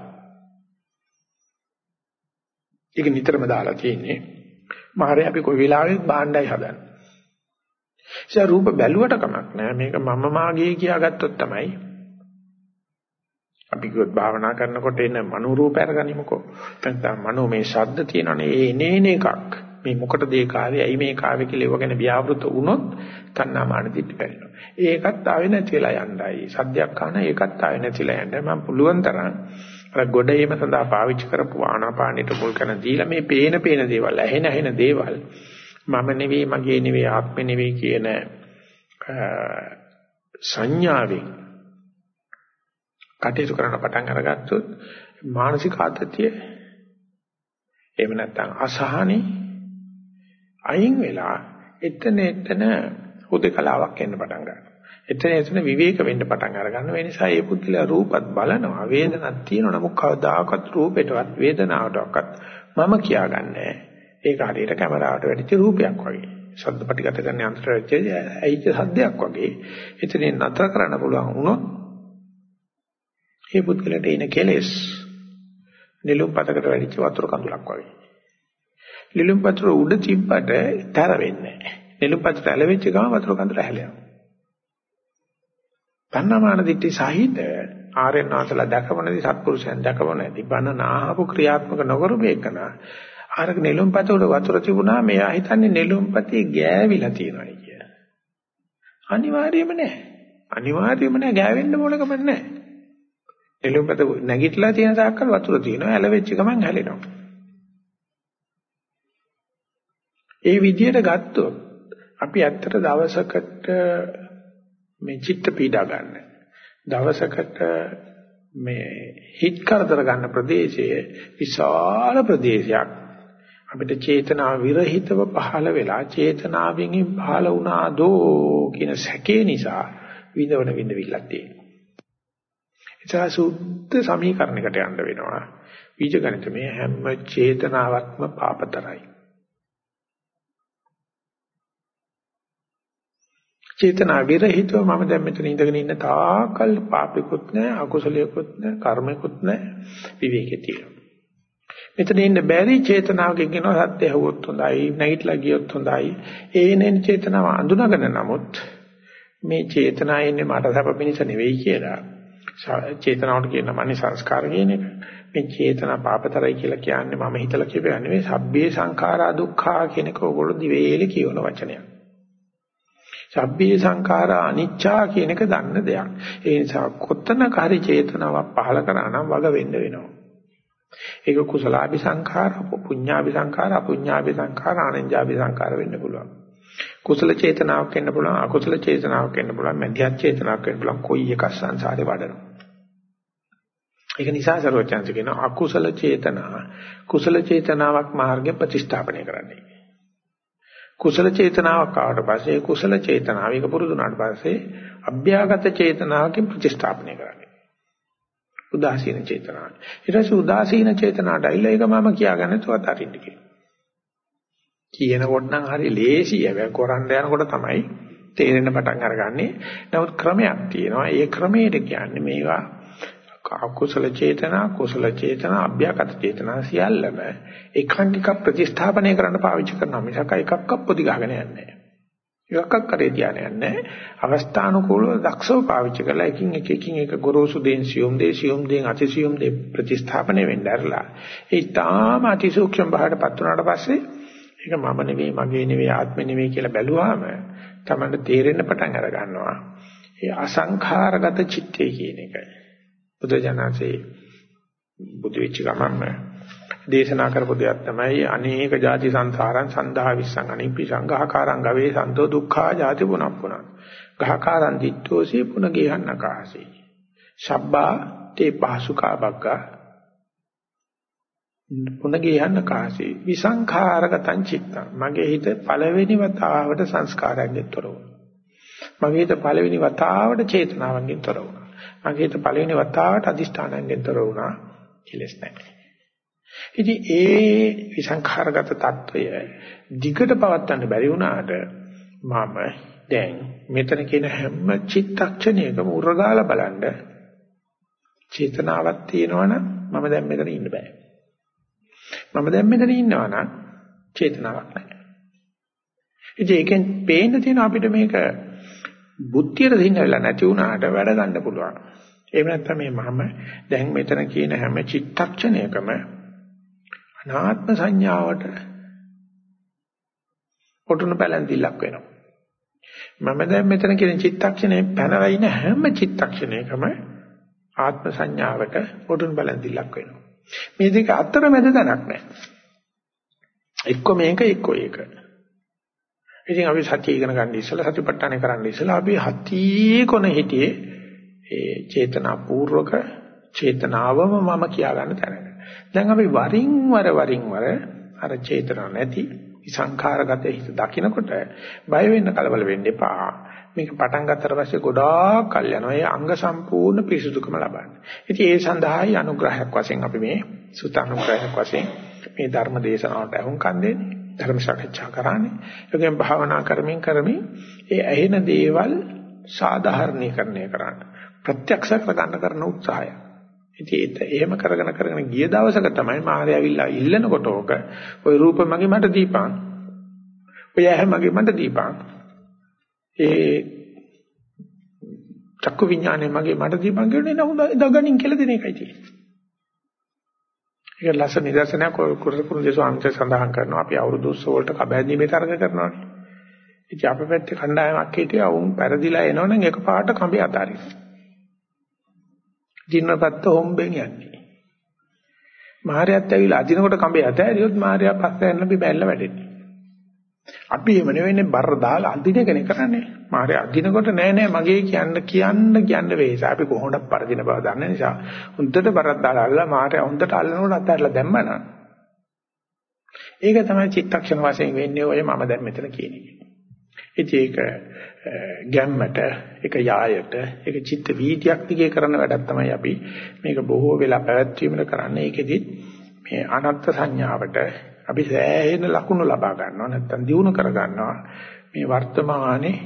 ඒක නිතරම දාලා තියෙන්නේ මාරේ අපි කොයි වෙලාවෙත් භාණ්ඩයි හදන්නේ. ඒ රූප බැලුවට කමක් නැහැ මේක මම මාගේ කියාගත්තොත් තමයි අපි කිව්වොත් භාවනා කරනකොට එන මනෝ රූප අරගනිමුකෝ. නැත්නම් මනෝ මේ ශබ්ද තියෙනනේ ඒ එනේන එකක්. මේ මොකටද ඒ කාර්යය? ඇයි මේ කාර්ය කියලා ඒව ගැන ව්‍යාවෘත වුණොත් තණ්හාමාන දිට්ඨි පැරෙනවා. ඒකත් ආවේ නැතිලා යන්නයි. සද්දයක් කන ඒකත් ආවේ නැතිලා යන්න. මම පුළුවන් තරම් අර ගොඩේම සඳහා පාවිච්චි කරපු ආනාපානෙට මුල් කරන දීලා මේ පේන පේන දේවල්, ඇහෙන ඇහෙන දේවල් මම නෙවෙයි, මගේ නෙවෙයි, ආත්මෙ නෙවෙයි කියන සංඥාවෙන් කටයුතු කරන්න පටන් අරගත්තොත් මානසික ආතතිය එහෙම නැත්නම් අසහනෙ අයින් වෙලා එතන එතන හුදකලාවක් එන්න පටන් ගන්නවා. එතන එතන විවේක වෙන්න පටන් අර ගන්නවා. ඒ නිසා මේ පුද්ගලයා රූපත් බලනවා, වේදනක් තියෙනවා. නමුත් කවදාකවත් රූපෙටවත් වේදනාවටවත් මම කියාගන්නේ ඒක හරියට කැමරාවට වැටිච්ච රූපයක් වගේ. ශබ්දපටිගත කරන යන්ත්‍රය වැටිච්ච ඇයිච්ච සද්දයක් වගේ. එතනින් නතර කරන්න පුළුවන් වුණොත් ඒ පුද්ගලට එන කෙලෙස් නිලුම් පතකට වැඩිච්ච වතුර කඳුලක් වගේ. නිලුම් පතර උඩ තිබ්බට තර වෙන්නේ නැහැ. නිලුම් පතර ඇලවෙච්ච ගමන් වතුර කඳුල හැලෙනවා. පන්නමාන දිට්ඨි සහිත ආර්යයන් වහන්සේලා දැකවනදී සත්පුරුෂයන් දැකවන ඇති බණ නාහපු ක්‍රියාත්මක නොකරු මේකන ආරක නිලුම් පත උඩ වතුර තිබුණා මෙයා හිතන්නේ නිලුම් පතේ ගෑවිලා තියෙනවා කිය. අනිවාර්යයෙන්ම නැහැ. අනිවාර්යයෙන්ම නැහැ ගෑවෙන්න ඕනකම නැහැ. එළුම්පත නැගිටලා තියෙන තාක්කල් වතුර තියෙනවා ඇලවෙච්ච ගමන් හැලෙනවා. ඒ විදිහට ගත්තොත් අපි ඇත්තට දවසකට මේ චිත්ත පීඩා ගන්න. දවසකට මේ හිත් කරදර ගන්න ප්‍රදේශයේ විශාල ප්‍රදේශයක් අපිට චේතනා විරහිතව පහළ වෙලා චේතනාවෙන් පහළ වුණාදෝ කියන සැකේ නිසා විඳවන විඳවිල්ලක් තියෙනවා. එචා සුද්ධ සමීකරණයකට යන්න වෙනවා. බීජ ගණිත මේ හැම චේතනාවක්ම පාපතරයි. චේතනා විරහිතව මම දැන් මෙතන ඉඳගෙන ඉන්න තාකල් පාපිකුත් නැහැ අකුසලයකුත් නැහැ කර්මයකුත් නැහැ විවේකේ තියෙනවා. මෙතන ඉන්න බැරි චේතනාවකින් කියනවා සත්‍ය හවුවොත් හොඳයි නැගිටලා ගියොත් හොඳයි ඒනෙන් චේතනාව අඳුනගෙන නමුත් මේ චේතනාව ඉන්නේ මට සැප පිණිස නෙවෙයි කියලා චේතනාවට කියන මන්නේ සංස්කාර කියන එක. මේ චේතනා පාපතරයි කියලා කියන්නේ මම හිතලා කියපේ නෙවෙයි සබ්බේ සංඛාරා දුක්ඛා කියන එක ඕගොල්ලෝ දිවේලේ කියවන වචනයක්. සබ්බේ සංඛාරා අනිච්චා කියන එක දන්න දෙයක්. ඒ නිසා කොතනක හරි චේතනාවක් පහල කරා නම් වග වෙන්න වෙනවා. ඒක කුසලාභි සංඛාර, පුඤ්ඤාභි සංඛාර, අපුඤ්ඤාභි සංඛාර, ආනන්ජාභි සංඛාර වෙන්න පුළුවන්. කුසල චේතනාවක් වෙන්න පුළුවන්, අකුසල චේතනාවක් වෙන්න පුළුවන්, මධ්‍යස්ථ චේතනාවක් වෙන්න පුළුවන්. කොයි එකක් සංසාරේ වඩනවා. ඒක නිසා සර්වචන්ස කියන අකුසල චේතනා කුසල චේතනාවක් මාර්ගය ප්‍රතිස්ථාපනය කරන්නේ. කුසල චේතනාවක් ආවට පස්සේ කුසල චේතනාව එක පුරුදුනාට පස්සේ අභ්‍යාගත චේතනාවකින් ප්‍රතිස්ථාපනය කරන්නේ. උදාසීන චේතනාව. ඊට පස්සේ උදාසීන චේතනාවට ඇවිල්ලා ඒක මම කියාගන්න තුවත් අරින්න කියනවා. කියනකොට නම් හරි ලේසි හැබැයි කරන්න යනකොට තමයි තේරෙන්න පටන් අරගන්නේ. නමුත් ක්‍රමයක් තියෙනවා. ඒ ක්‍රමයට කියන්නේ මේවා අකුසල චේතනා, කුසල චේතනා, අභ්‍යාගත චේතනා සියල්ලම එකන් ටික ප්‍රතිස්ථාපනය කරන්න පාවිච්චි කරනවා මිසක් එකක්වත් පොදි ගහගෙන යන්නේ නැහැ. එකක් කරේ ධානයක් නැහැ. අවස්ථානුකූලව දක්ෂව පාවිච්චි කරලා එකින් එක එකින් එක ගොරෝසු දේන් සියුම් දේ සියුම් දේන් අතිසියුම් දේ ප්‍රතිස්ථාපනය වෙන්න ඇරලා ඒ තාම අතිසූක්ෂම බහටපත් වුණාට පස්සේ ඒක මම නෙවෙයි මගේ නෙවෙයි ආත්මෙ නෙවෙයි කියලා බැලුවාම තමයි තේරෙන්න පටන් අර ගන්නවා. ඒ අසංඛාරගත චිත්තය කියන එක. බුදුජානසී බුදු වෙච්ච ගමන්ම දේශනා කරපු දෙයක් තමයි අනේක ಜಾති සංසාරං සන්දහා විස්සං අනිප්පි සංඝාකාරං ගවේ සන්තෝ දුක්ඛා ಜಾති පුනප්පුනං ගහකාරං දිත්තෝසී පුනගේහන්නකාසී සබ්බා තේ පාසුකා බග්ගා. පුනගේහන්නකාසී විසංඛාරගතං චිත්තං. මගේ හිත පළවෙනි වතාවට සංස්කාරයෙන් තොර වුණා. මගේ හිත පළවෙනි වතාවට චේතනාවෙන් තොර වුණා. මගේ හිත පළවෙනි වතාවට අදිෂ්ඨානයෙන් තොර වුණා කෙලස් නැහැ. ඉතින් ඒ විසංඛාරගත తত্ত্বය දිගට පවත්වන්න බැරි වුණාට මම දැන් මෙතන කියන හැම චිත්තක්ෂණයකම උරගාලා බලන්න චේතනාවක් තියෙනවනම් මම දැන් මෙතන ඉන්න බෑ. මම දැන් මෙතන ඉන්නවනම් චේතනාවක් නැහැ. ඉතින් ඒකෙන් පේන්න තියෙන අපිට මේක බුද්ධියට දිනලා නැති වුණාට වැඩ ගන්න පුළුවන්. එහෙම නැත්නම් මේ මම දැන් මෙතන කියන හැම චිත්තක්ෂණයකම අනාත්ම සංඥාවට කොටුන පැලැන්තිලක් වෙනවා. මම දැන් මෙතන කියන චිත්තක්ෂණේ පැනලා ඉන හැම චිත්තක්ෂණයකම ආත්ම සංඥාවට කොටුන පැලැන්තිලක් වෙනවා. මේ දෙක අතර මැද තැනක් නැහැ. එක්ක මේක එක්ක ඒක. ඉතින් අපි සතිය ඉගෙන ගන්න ඉස්සලා සතිපට්ඨානය කරන්න ඉස්සලා අපි හති කොන හිටියේ ඒ චේතනාපූර්වක චේතනාවම මම කියා ගන්න තැනක. දැන් අපි වරින් වර වරින් වර අර චේතනා නැති සංඛාරගත හිත දකිනකොට බය වෙන්න කලබල වෙන්න එපා. මේක පටන් ගත්තට පස්සේ ගොඩාක් කල් යනවා. ඒ අංග සම්පූර්ණ පිරිසුදුකම ලබන්න. ඉතින් ඒ සඳහායි අනුග්‍රහයක් වශයෙන් අපි මේ සුත අනුග්‍රහයක් වශයෙන් මේ ධර්ම දේශනාවට අහුම්කම් දෙන්නේ. ධර්ම සාකච්ඡා කරන්නේ. ඒකෙන් භාවනා කරමින් කරමින් ඒ ඇහෙන දේවල් සාධාරණීකරණය කරන්න. ප්‍රත්‍යක්ෂ කරගන්න කරන උත්සාහය. ඉතින් එහෙම කරගෙන කරගෙන ගිය දවසක තමයි මාරය ඇවිල්ලා ඉල්ලනකොට ඕක ওই රූප මගේ මට දීපන්. ඔය ඇහැ මගේ මට දීපන්. ඒ චක්කු විඥානේ මගේ මට දීපන් කියන්නේ නහුඳ දගණින් කියලා දෙන එකයි තියෙන්නේ. ඒක ලස්සන නිදර්ශනයක් කුරුකුරුදේ ස්වාමීන් සඳහන් කරනවා අපි අවුරුදු 20 වලට කබෑදීමේ තරඟ කරනවානේ. ඉතින් අපේ පැත්තේ කණ්ඩායමක් හිටියා වුන් පෙරදිලා එනවනම් එක පාට කඹේ අතාරිනවා. දිනපත්ත හොම්බෙන් යන්නේ. මාහරයත් ඇවිල්ලා අදිනකොට කඹේ ඇතෑරියොත් මාහරයා පස්සේ යන්න බැල්ල වැඩෙන්නේ. අපි එහෙම නෙවෙයිනේ බර දාලා අදින එකනේ කරන්නේ. මාහරයා අදිනකොට නෑ නෑ මගේ කියන්න කියන්න කියන්න වෙයිස. අපි කොහොමද පරදින බව දන්න නිසා හොඳට බරක් දාලා අල්ලලා මාහරයා හොඳට අල්ලනකොට අතහැරලා දැම්මනම් ඒක තමයි චිත්තක්ෂණ වශයෙන් වෙන්නේ ඔය මම දැන් මෙතන කියන එක. ඉතින් ඒක ගැම්මට ඒක යායට ඒක චිත්ත වීතියක් දිගේ කරන වැඩක් තමයි අපි මේක බොහෝ වෙලා පැවැත්වීමල කරන්නේ ඒකෙදි මේ අනත්ත් සංඥාවට අපි සෑහෙන ලකුණු ලබා ගන්නවා නැත්තම් දිනු කර ගන්නවා මේ වර්තමානයේ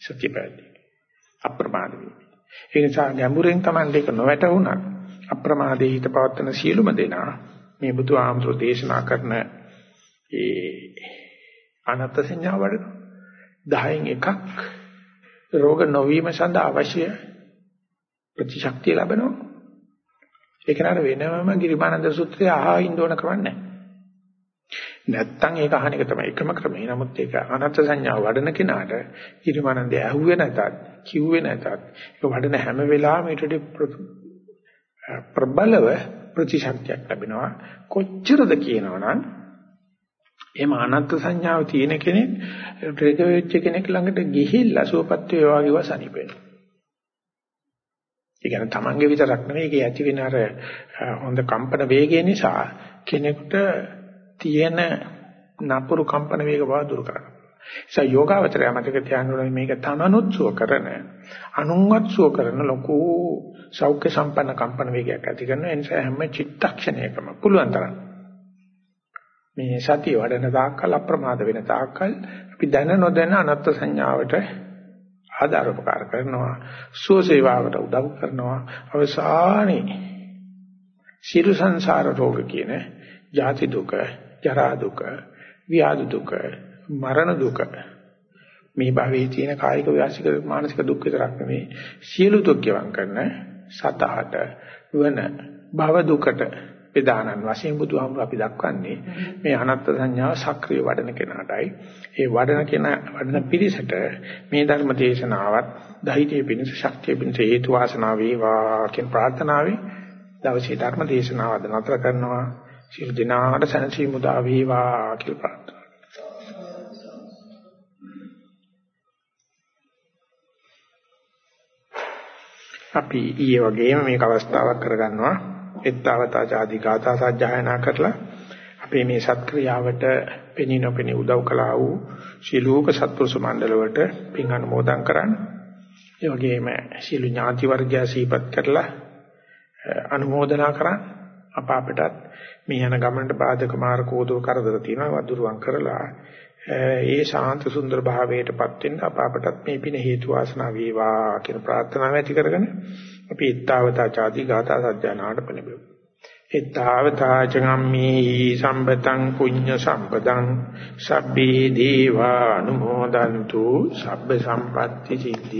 සත්‍ය පැවැත්ම. අප්‍රමාද වීම. ඒ නිසා ගැඹුරෙන් Tamande එක නොවැටුණත් අප්‍රමාදයේ හිත පවත්තන සියලුම දෙනා මේ බුදු ආමතුරු දේශනා කරන ඒ අනත්ත් සංඥාව වඩනවා 10න් එකක් රෝග නොවීම සඳහා අවශ්‍ය ප්‍රතිශක්තිය ලැබෙනවා. ඒක නතර වෙනම ගිරිමානන්ද සූත්‍රය අහා ඉන්න ඕන කමන්නේ නැත්තම් ඒක අහන එක තමයි එකම ක්‍රමය. නමුත් ඒක අනත්ත් සංඥාව වඩන කෙනාට ගිරිමානන්ද ඇහුවේ නැතත්, කිව්වේ නැතත්, ඒක වඩන හැම වෙලාවෙම ඊට ප්‍රබලව ප්‍රතිශක්තියක් ලැබෙනවා. කොච්චරද කියනවනම් එහෙම අනත්ත් සංඥාව තියෙන කෙනෙක් රෙක වෙච්ච කෙනෙක් ළඟට ගිහිල්ලා සුවපත් වේවා කිව්වා සනීප වෙනවා. ඒ කියන්නේ තමන්ගේ විතරක් නෙවෙයි ඒකේ ඇති වෙන අර හොඳ කම්පන වේගය නිසා කෙනෙකුට තියෙන නපුරු කම්පන වේග බව දුරු කරනවා. ඒසයි යෝගාවචරය මතක තියාගන්න මේක තමනුත් සුව කරන අනුන්වත් සුව කරන ලොකු සෞඛ්‍ය සම්පන්න කම්පන වේගයක් ඇති කරන නිසා හැම චිත්තක්ෂණයකම පුළුවන් තරම් මේ සතිය වඩන තාක්කල් අප්‍රමාද වෙන තාක්කල් අපි දැන නොදැන අනත්ත් සංඥාවට ආධාර උපකාර කරනවා. සුවසේවාවට උදව් කරනවා. අවසානයේ සියලු සංසාර රෝග කියන ජාති දුක ජරා දුක ව්‍යාධි දුක මරණ දුක. මේ භවයේ තියෙන කායික වාසික මානසික දුක් විතරක් නෙමෙයි. සියලු දුක් ගෙවන් කරන සතහට වන භව දුකට ප්‍රදානන් වශයෙන් බුදුහාමුදුර අපි දක්වන්නේ මේ අනත්ත් සංඥාව සක්‍රිය වඩන කෙනාටයි. ඒ වඩන කෙනා වඩන පිරිසට මේ ධර්ම දේශනාවත් ධෛර්යය පිණිස ශක්තිය පිණිස හේතු වාසනා වේවා කියන ප්‍රාර්ථනාවෙන් දවසේ ධර්ම දේශනාව අද නතර කරනවා. සියලු දිනාට සැනසීම උදා වේවා කියලා ප්‍රාර්ථනා අපි ඊයේ වගේම මේක අවස්ථාවක් කරගන්නවා එත්තවතා ආදී ගාථා සජ්ජායනා කරලා අපේ මේ සත්ක්‍රියාවට පෙනී නොපෙනී උදව් කළා වූ ශිලූක සත්පුරුෂ මණ්ඩල වලට පින් අනුමෝදන් කරන්න. ඒ වගේම ශිලු ඥාති වර්ගය සීපත් කරලා අනුමෝදනා කරන්න. අප අපටත් මේ යන ගමනට බාධක මාර්ගෝදෝ කරදර තියෙනවා වදුරුවන් කරලා ඒ ශාන්ත සුන්දර භාවයටපත් වෙන්න අප අපටත් මේ පින හේතු වාසනා වේවා කියන ප්‍රාර්ථනාව ඇති කරගෙන අපි ඊත්තාවතා ചാති ගාථා සජ්ජානාට පෙළඹෙමු. ඊත්තාවතා චගම්මේ සම්පතං පුඤ්ඤ සම්පතං සබ්බේ දීවා අනුමෝදන්තු සබ්බ සම්පatti සිද්ධි